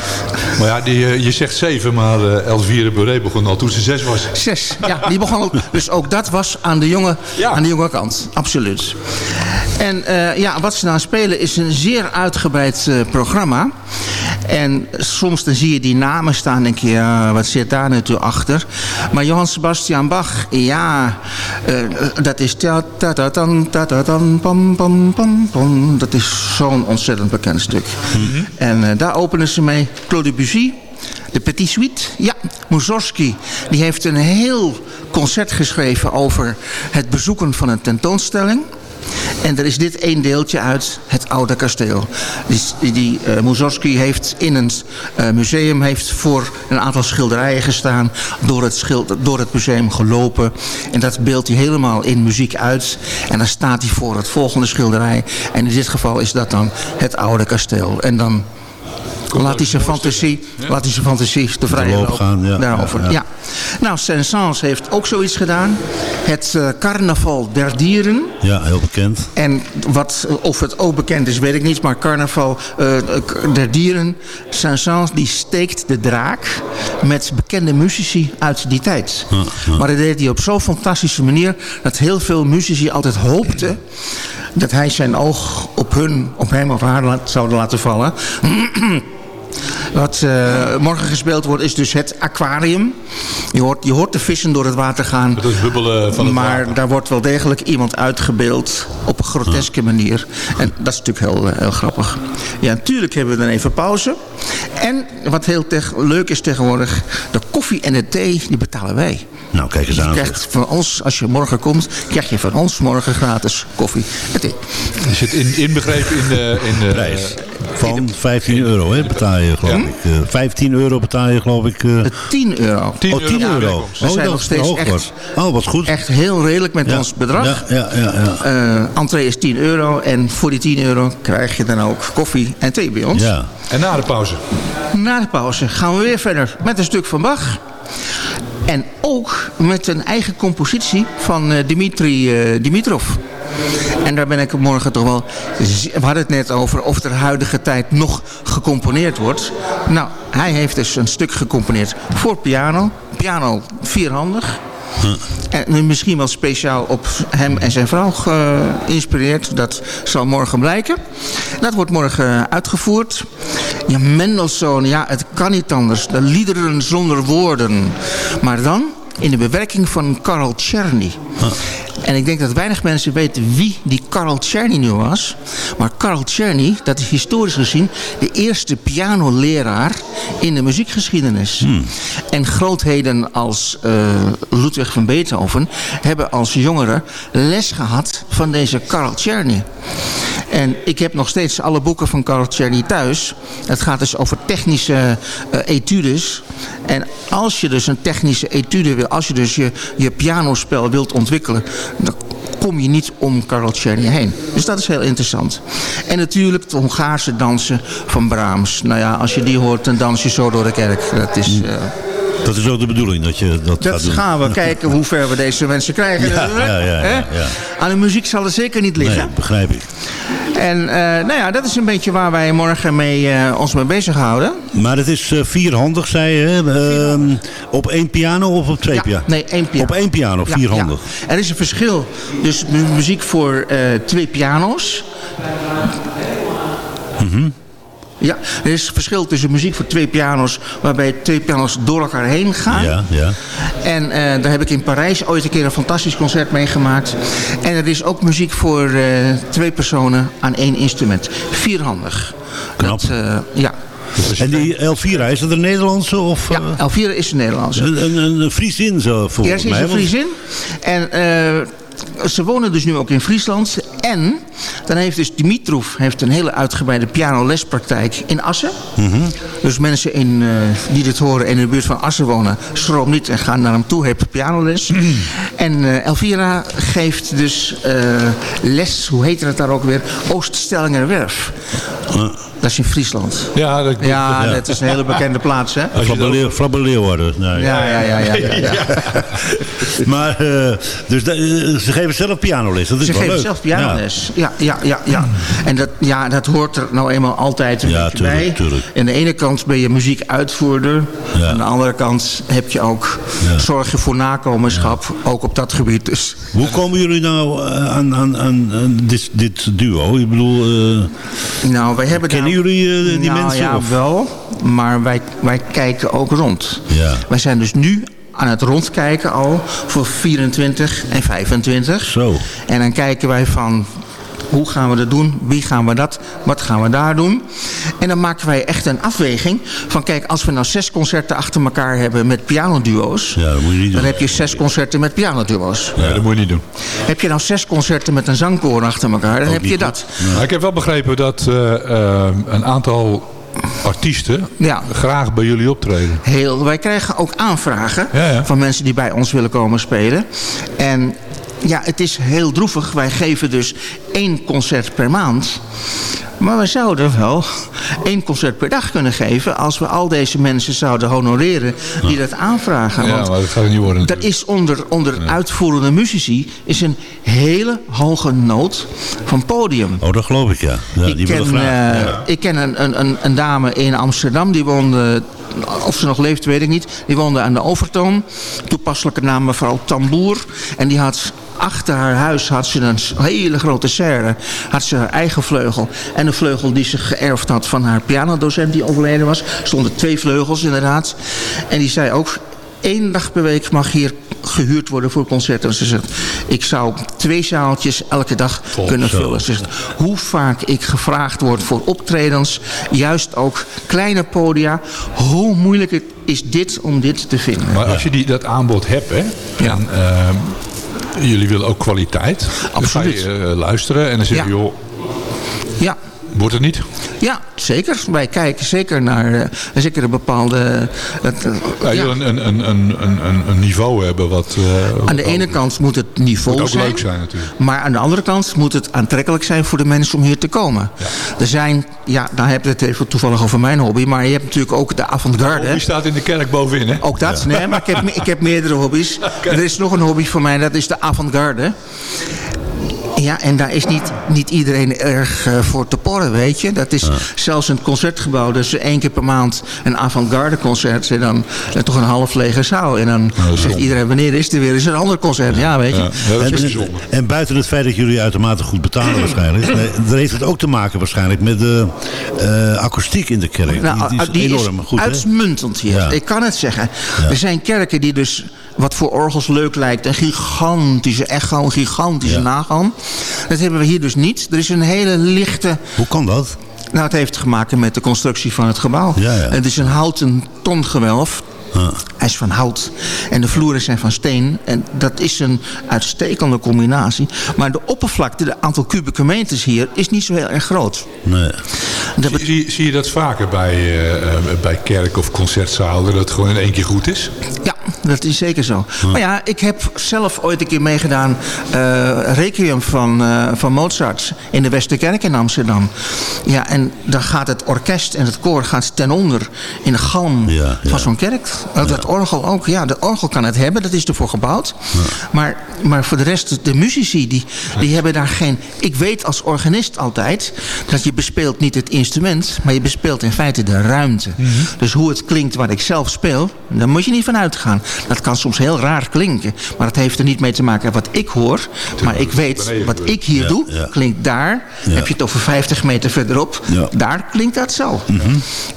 Maar ja, die, eh, je zegt zeven, maar eh, Elvire Beuret begon al toen ze zes was. Zes, ja, die begon ook. Dus ook dat was aan de jonge, aan de jonge kant, absoluut. En eh, ja, wat ze nou spelen is een zeer uitgebreid eh, programma. En soms dan zie je die namen staan en denk je, ja, wat zit daar nu toe achter? Maar Johann Sebastian Bach, ja, eh, dat is ta ta ta tan ta ta tan pam pam pam pam. Dat is zo'n ontzettend bekend stuk. En eh, daar openen ze mee Claude Debussy. De Petit Suite. Ja, Mussorgsky. Die heeft een heel concert geschreven over het bezoeken van een tentoonstelling. En er is dit één deeltje uit het oude kasteel. Die, die eh, heeft in een eh, museum heeft voor een aantal schilderijen gestaan. Door het, door het museum gelopen. En dat beeldt hij helemaal in muziek uit. En dan staat hij voor het volgende schilderij. En in dit geval is dat dan het oude kasteel. En dan laat hij zijn fantasie, laat hij zijn fantasie de vrije loop gaan, ja. daarover. Ja, Ja, ja. Nou, Saint-Saëns heeft ook zoiets gedaan. Het eh, carnaval der dieren. Ja, heel bekend. En wat, of het ook bekend is, weet ik niet. Maar carnaval eh, der dieren. Saint-Saëns die steekt de draak met bekende muzici uit die tijd. Maar dat deed hij op zo'n fantastische manier... dat heel veel muzici altijd hoopten... dat hij zijn oog op, hun, op hem of haar zouden laten vallen. Wat eh, morgen gespeeld wordt is dus het aquarium. Je hoort, je hoort de vissen door het water gaan. Het bubbelen van het maar water. daar wordt wel degelijk iemand uitgebeeld op een groteske manier. En dat is natuurlijk heel, eh, heel grappig. Ja, natuurlijk hebben we dan even pauze. En wat heel leuk is tegenwoordig, de koffie en de thee, die betalen wij. Nou, kijk eens Je aan. krijgt van ons, als je morgen komt, krijg je van ons morgen gratis koffie en thee. Zit in, inbegrepen in de... In de Prijs. Van 15 euro hè, betaal je geloof ik. Eh, 15 euro betaal je geloof ik. eh, 10 euro. 10 oh, 10 euro. We Oh, zijn nog steeds echt- was. Oh, wat goed. Echt heel redelijk met Ja. ons bedrag. Ja, ja, ja. ja. Eh, entree is 10 euro en voor die 10 euro krijg je dan ook koffie en thee bij ons. ja. En na de pauze. Na de pauze gaan we weer verder met een stuk van Bach. En ook met een eigen compositie van eh, Dimitri eh, Dimitrov. En daar ben ik morgen toch wel... We hadden het net over of er huidige tijd nog gecomponeerd wordt. Nou, hij heeft dus een stuk gecomponeerd voor piano. Piano vierhandig. En misschien wel speciaal op hem en zijn vrouw geïnspireerd. Dat zal morgen blijken. Dat wordt morgen uitgevoerd. Ja, Mendelssohn, ja, het kan niet anders. De liederen zonder woorden. Maar dan in de bewerking van Karl Czerny. En ik denk dat weinig mensen weten wie die Karl Czerny nu was. Maar Karl Czerny, dat is historisch gezien de eerste pianoleraar in de muziekgeschiedenis. En grootheden als eh, Ludwig van Beethoven hebben als jongeren les gehad van deze Karl Czerny. En ik heb nog steeds alle boeken van Karl Czerny thuis. Het gaat dus over technische eh, etudes. En als je dus een technische etude wil, als je dus je, je pianospel wilt ontwikkelen, dan kom je niet om Karl Czerny heen. Dus dat is heel interessant. En natuurlijk de Hongaarse dansen van Brahms. Nou ja, als je die hoort, dan dans je zo door de kerk. Dat is... eh, Dat is ook de bedoeling dat je dat, gaat doen. gaan we kijken hoe ver we deze mensen krijgen. Ja, ja, ja. Aan de muziek zal het zeker niet liggen. Nee, begrijp ik. En eh, nou ja, dat is een beetje waar wij morgen mee, eh, ons mee bezighouden. Maar het is eh, vierhandig, zei je. Ehm, op één piano of op twee piano? nee, één piano. Op één piano, vierhandig. Er is een verschil. Dus mu- muziek voor twee piano's. Mhm. Ja, er is verschil tussen muziek voor twee piano's... waarbij twee piano's door elkaar heen gaan. Ja, ja. En eh, daar heb ik in Parijs ooit een keer een fantastisch concert meegemaakt. En er is ook muziek voor eh, twee personen aan één instrument. Vierhandig. Knap. Dat, eh, ja. En die Elvira, is dat een Nederlandse? Of, Ja, Elvira is een Nederlandse. een, een, een Friesin zo volgens Ja, ze is mij. een want- Friesin. En ze wonen dus nu ook in Friesland. En dan heeft dus Dimitrov heeft een hele uitgebreide pianolespraktijk in Assen. Mhm. Dus mensen in, eh, die dit horen en in de buurt van Assen wonen... schroom niet en gaan naar hem toe, heeft pianoles. En eh, Elvira geeft dus eh, les, hoe heet het daar ook weer? Ooststellingerwerf. Dat is in Friesland. Ja, dat, Ja, dat is een hele bekende plaats, hè? Flabbe Leeuwarden. Nou, Ja, ja, ja, ja. ja, ja. Maar, dus ze geven zelf pianoles. Dat is Ze wel geven leuk. zelf pianoles. Ja, ja, ja. ja. En dat, ja, dat hoort er nou eenmaal altijd een Ja, beetje tuurlijk, bij. tuurlijk. Aan de ene kant ben je muziekuitvoerder. Ja. Aan de andere kant heb je ook, Ja. zorg je voor nakomenschap, ook op dat gebied. Dus. Hoe komen jullie nou eh, aan, aan, aan, aan dit, dit duo? Ik bedoel, eh, Nou, wij hebben kennen jullie eh, die nou, mensen? Ja, of? wel. Maar wij, wij kijken ook rond. Ja. Wij zijn dus nu aan het rondkijken al voor 24 en 25. Zo. En dan kijken wij van hoe gaan we dat doen? Wie gaan we dat? Wat gaan we daar doen? En dan maken wij echt een afweging van kijk, als we nou zes concerten achter elkaar hebben met pianoduo's, Ja, dat moet je niet dan doen. heb je zes concerten met pianoduo's. ja, dat moet je niet doen. Heb je nou zes concerten met een zangkoor achter elkaar, dan heb je dat. Maar ik heb wel begrepen dat eh, eh, een aantal artiesten Ja. graag bij jullie optreden. Heel, wij krijgen ook aanvragen Ja, ja. van mensen die bij ons willen komen spelen. En ja, het is heel droevig. Wij geven dus één concert per maand. Maar we zouden wel één concert per dag kunnen geven... als we al deze mensen zouden honoreren die dat aanvragen. Ja, maar dat gaat niet worden er natuurlijk. is onder, onder uitvoerende muzici is een hele hoge nood van podium. Oh, dat geloof ik, ja. ja die ik, ken, graag. eh, ja. ik ken een, een, een, een dame in Amsterdam, die woonde, of ze nog leeft weet ik niet, die woonde aan de Overtoom. Toepasselijke naam mevrouw Tamboer. En die had Achter haar huis had ze een hele grote serre. Had ze haar eigen vleugel. En een vleugel die ze geërfd had van haar pianodocent die overleden was. Stonden twee vleugels inderdaad. En die zei ook, één dag per week mag hier gehuurd worden voor concerten. En ze zegt, ik zou twee zaaltjes elke dag kunnen vullen. Ze zegt, hoe vaak ik gevraagd word voor optredens, juist ook kleine podia, hoe moeilijk het is dit om dit te vinden. Maar als je die, dat aanbod hebt, hè, en ehm, jullie willen ook kwaliteit. Dan ga je eh, luisteren en dan zeg je, Ja. joh, Ja. wordt het niet? Ja, zeker. Wij kijken zeker naar eh, zeker een bepaalde... het, eh, Ja, ja. een, een, een, een, een, niveau hebben wat... eh, Aan de ene kant moet het niveau moet ook zijn. leuk zijn natuurlijk. Maar aan de andere kant moet het aantrekkelijk zijn voor de mensen om hier te komen. Er zijn, ja, daar heb je het even toevallig over mijn hobby. Maar je hebt natuurlijk ook de avant-garde. Die staat in de kerk bovenin, hè? Ook dat, nee, maar ik heb, ik heb meerdere hobby's. Er is nog een hobby voor mij, dat is de avant-garde. Ja, en daar is niet, niet iedereen erg eh, voor te porren, weet je. Dat is zelfs een concertgebouw. Dus één keer per maand een avant-garde concert. En dan eh, toch een half lege zaal. En dan zegt iedereen, wanneer is er weer eens een ander concert? Ja, weet je. Dus- en, en buiten het feit dat jullie uitermate goed betalen waarschijnlijk. eh, Dan heeft het ook te maken waarschijnlijk met de eh, akoestiek in de kerk. Nou, die, die is die enorm goed, hè? uitmuntend hier. Ja. Ik kan het zeggen. Ja. Er zijn kerken die dus wat voor orgels leuk lijkt. Een gigantische echo, een gigantische Ja. nagalm. Dat hebben we hier dus niet. Er is een hele lichte... Hoe kan dat? Nou, het heeft te maken met de constructie van het gebouw. Ja, ja. Het is een houten tongewelf. Hij is van hout. En de vloeren zijn van steen. En dat is een uitstekende combinatie. Maar de oppervlakte, de aantal kubieke meters hier, is niet zo heel erg groot. Nee. Zie, zie, zie je dat vaker bij, eh, eh, bij kerk of concertzalen, dat het gewoon in één keer goed is? Ja, dat is zeker zo. Maar ja, ik heb zelf ooit een keer meegedaan... eh Requiem van, eh, van Mozart in de Westerkerk in Amsterdam. Ja, en dan gaat het orkest en het koor gaat ten onder in de galm van zo'n kerk. Uh, Dat orgel ook, ja, de orgel kan het hebben, dat is ervoor gebouwd. Maar, maar voor de rest, de muzici, die, die hebben daar geen... Ik weet als organist altijd dat je bespeelt niet het instrument... maar je bespeelt in feite de ruimte. Dus hoe het klinkt wat ik zelf speel, daar moet je niet van uitgaan. Dat kan soms heel raar klinken. Maar dat heeft er niet mee te maken wat ik hoor. Maar ik weet, wat ik hier doe, klinkt daar. Ja. Heb je het over 50 meter verderop, Ja. daar klinkt dat zo. Mhm.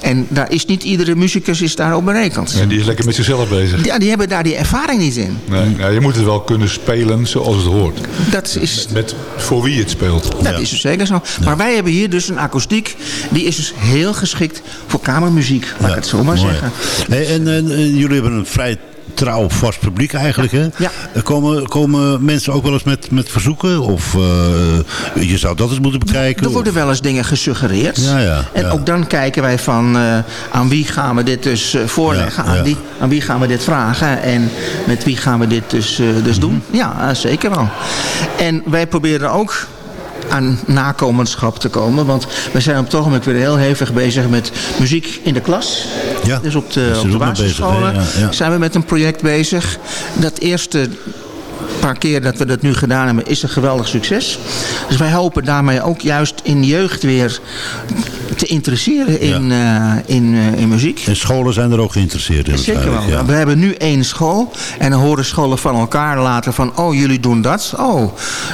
En daar is niet iedere muzikus is daarop berekend. En die is lekker met zichzelf bezig. Ja, die hebben daar die ervaring niet in. Nee, nou, je moet het wel kunnen spelen zoals het hoort. Dat is... Met, voor wie het speelt. Dat is dus zeker zo. Maar wij hebben hier dus een akoestiek. Die is dus heel geschikt voor kamermuziek. Laat ik het zo maar Mooi. zeggen. Hey, en, en, en jullie hebben een vrij trouw vast publiek eigenlijk. Hè? Ja. Er Komen, komen mensen ook wel eens met, met verzoeken? Of eh, je zou dat eens moeten bekijken? Er worden wel eens dingen gesuggereerd. Ja, ja, en ja. ook dan kijken wij van eh, aan wie gaan we dit dus eh, voorleggen. Ja, ja. Aan, wie, aan wie gaan we dit vragen. En met wie gaan we dit dus, eh, dus doen. Mhm. Ja, eh, zeker wel. En wij proberen ook aan nakomenschap te komen. Want we zijn op het ogenblik weer heel hevig bezig met muziek in de klas. Ja, dus op de, op de bezig, basisscholen hè? Ja, ja. zijn we met een project bezig. Dat eerste paar keer dat we dat nu gedaan hebben, is een geweldig succes. Dus wij hopen daarmee ook juist in jeugd weer te interesseren in, eh, in, eh, in muziek. En scholen zijn er ook geïnteresseerd in. Zeker wel. We hebben nu één school. En dan horen scholen van elkaar later van... oh, jullie doen dat? Oh.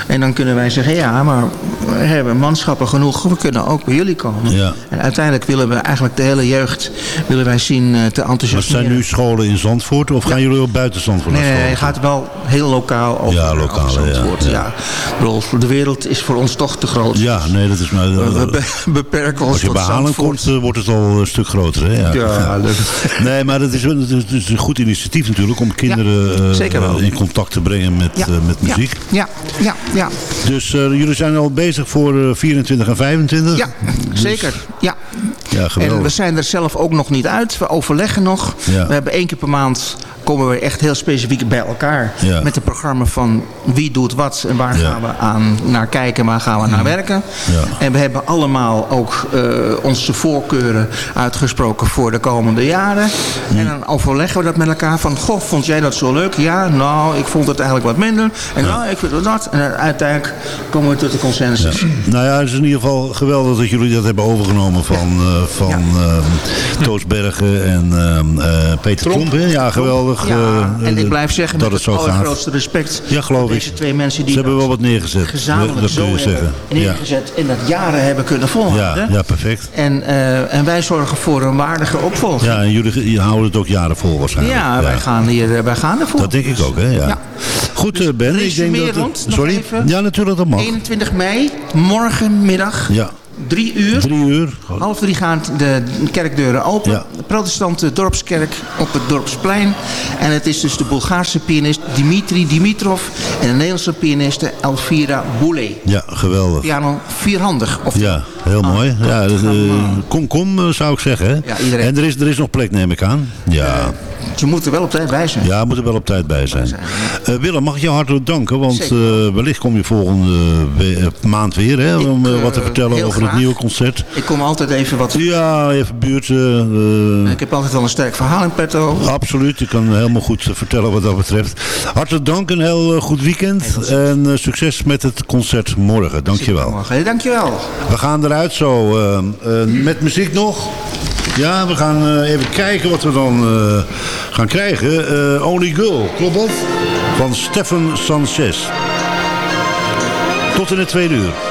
En dan kunnen wij zeggen... ja, maar we hebben manschappen genoeg. We kunnen ook bij jullie komen. Ja. En uiteindelijk willen we eigenlijk de hele jeugd... willen wij zien eh, te Maar enthousiasmeren. zijn nu scholen in Zandvoort of gaan jullie ook buiten Zandvoort Nee, het gaat wel heel lokaal over. Ja, lokaal, ja, ja. ja. Bedoel, de wereld is voor ons toch te groot. Ja, nee, dat is maar... We be- beperken ons Als je tot bij Haarlem Zandvoort. komt, eh, wordt het al een stuk groter. Hè? Ja. Ja, dat- Nee, maar dat is, een- het is een goed initiatief natuurlijk om kinderen wel. in contact te brengen met, eh, met muziek. Ja, ja, ja. Dus jullie zijn al bezig voor eh, 24 en 25? Ja, zeker. Ja. Ja. En we zijn er zelf ook nog niet uit. We overleggen nog. Ja. We hebben één keer per maand komen we echt heel specifiek bij elkaar. Ja. Met een programma van wie doet wat en waar gaan we aan naar kijken, waar gaan we naar werken. Ja. En we hebben allemaal ook eh, onze voorkeuren uitgesproken voor de komende jaren. En dan overleggen we dat met elkaar van, goh, vond jij dat zo leuk? Ja, nou, ik vond het eigenlijk wat minder. En nou, ik vind het dat. En uiteindelijk komen we tot de consensus. Nou ja, het is in ieder geval geweldig dat jullie dat hebben overgenomen van, eh, van ehm, Toos Bergen en ehm, eh, Peter Tromp. hè? Ja, geweldig. Ja, eh, en ik eh, blijf zeggen, dat met het het zo gaat. allergrootste respect. Ja, geloof voor ik. Deze twee mensen die Ze hebben wel wat neergezet. gezamenlijk dat zo hebben zeggen. Ja. neergezet en dat jaren hebben kunnen volhouden. Ja, ja, perfect. En, eh, en wij zorgen voor een waardige opvolging. Ja, en jullie houden het ook jaren vol waarschijnlijk. Ja, wij gaan hier eh, wij gaan ervoor. Dat denk ik ook, hè? Ja. Ja. Goed, eh, Ben. Ik denk dat... Nog Sorry? Ja, natuurlijk, dat mag. 21 mei, morgenmiddag, Ja. Drie uur. Drie uur. Half drie gaan de kerkdeuren open. Ja. De protestante dorpskerk op het dorpsplein. En het is dus de Bulgaarse pianist Dimitri Dimitrov en de Nederlandse pianiste Elvira Boulet. Ja, geweldig. Piano vierhandig. Of Ja, heel mooi. Ja, dus, eh, kom, kom, eh, zou ik zeggen. Hè? Ja, iedereen. En er is, er is nog plek, neem ik aan. Ja, Ze moeten wel op tijd bij zijn. ja moet er wel op tijd bij zijn. Eh, Willem, mag ik jou hartelijk danken? Want eh, wellicht kom je volgende eh, maand weer hè, om eh, wat te eh, vertellen over graag. het nieuwe concert. Ik kom altijd even wat... Ja, even buurt. eh, eh, Ik heb altijd wel een sterk verhaal in petto. Absoluut, je kan helemaal goed eh, vertellen wat dat betreft. Hartelijk dank, een heel eh, goed weekend. En eh, succes met het concert morgen. Dankjewel. Morgen. Dankjewel. We gaan eruit zo eh, eh, met muziek nog. Ja, we gaan eh, even kijken wat we dan gaan krijgen. Only Girl, klopt dat? Van Stefan Sanchez. Tot in het tweede uur.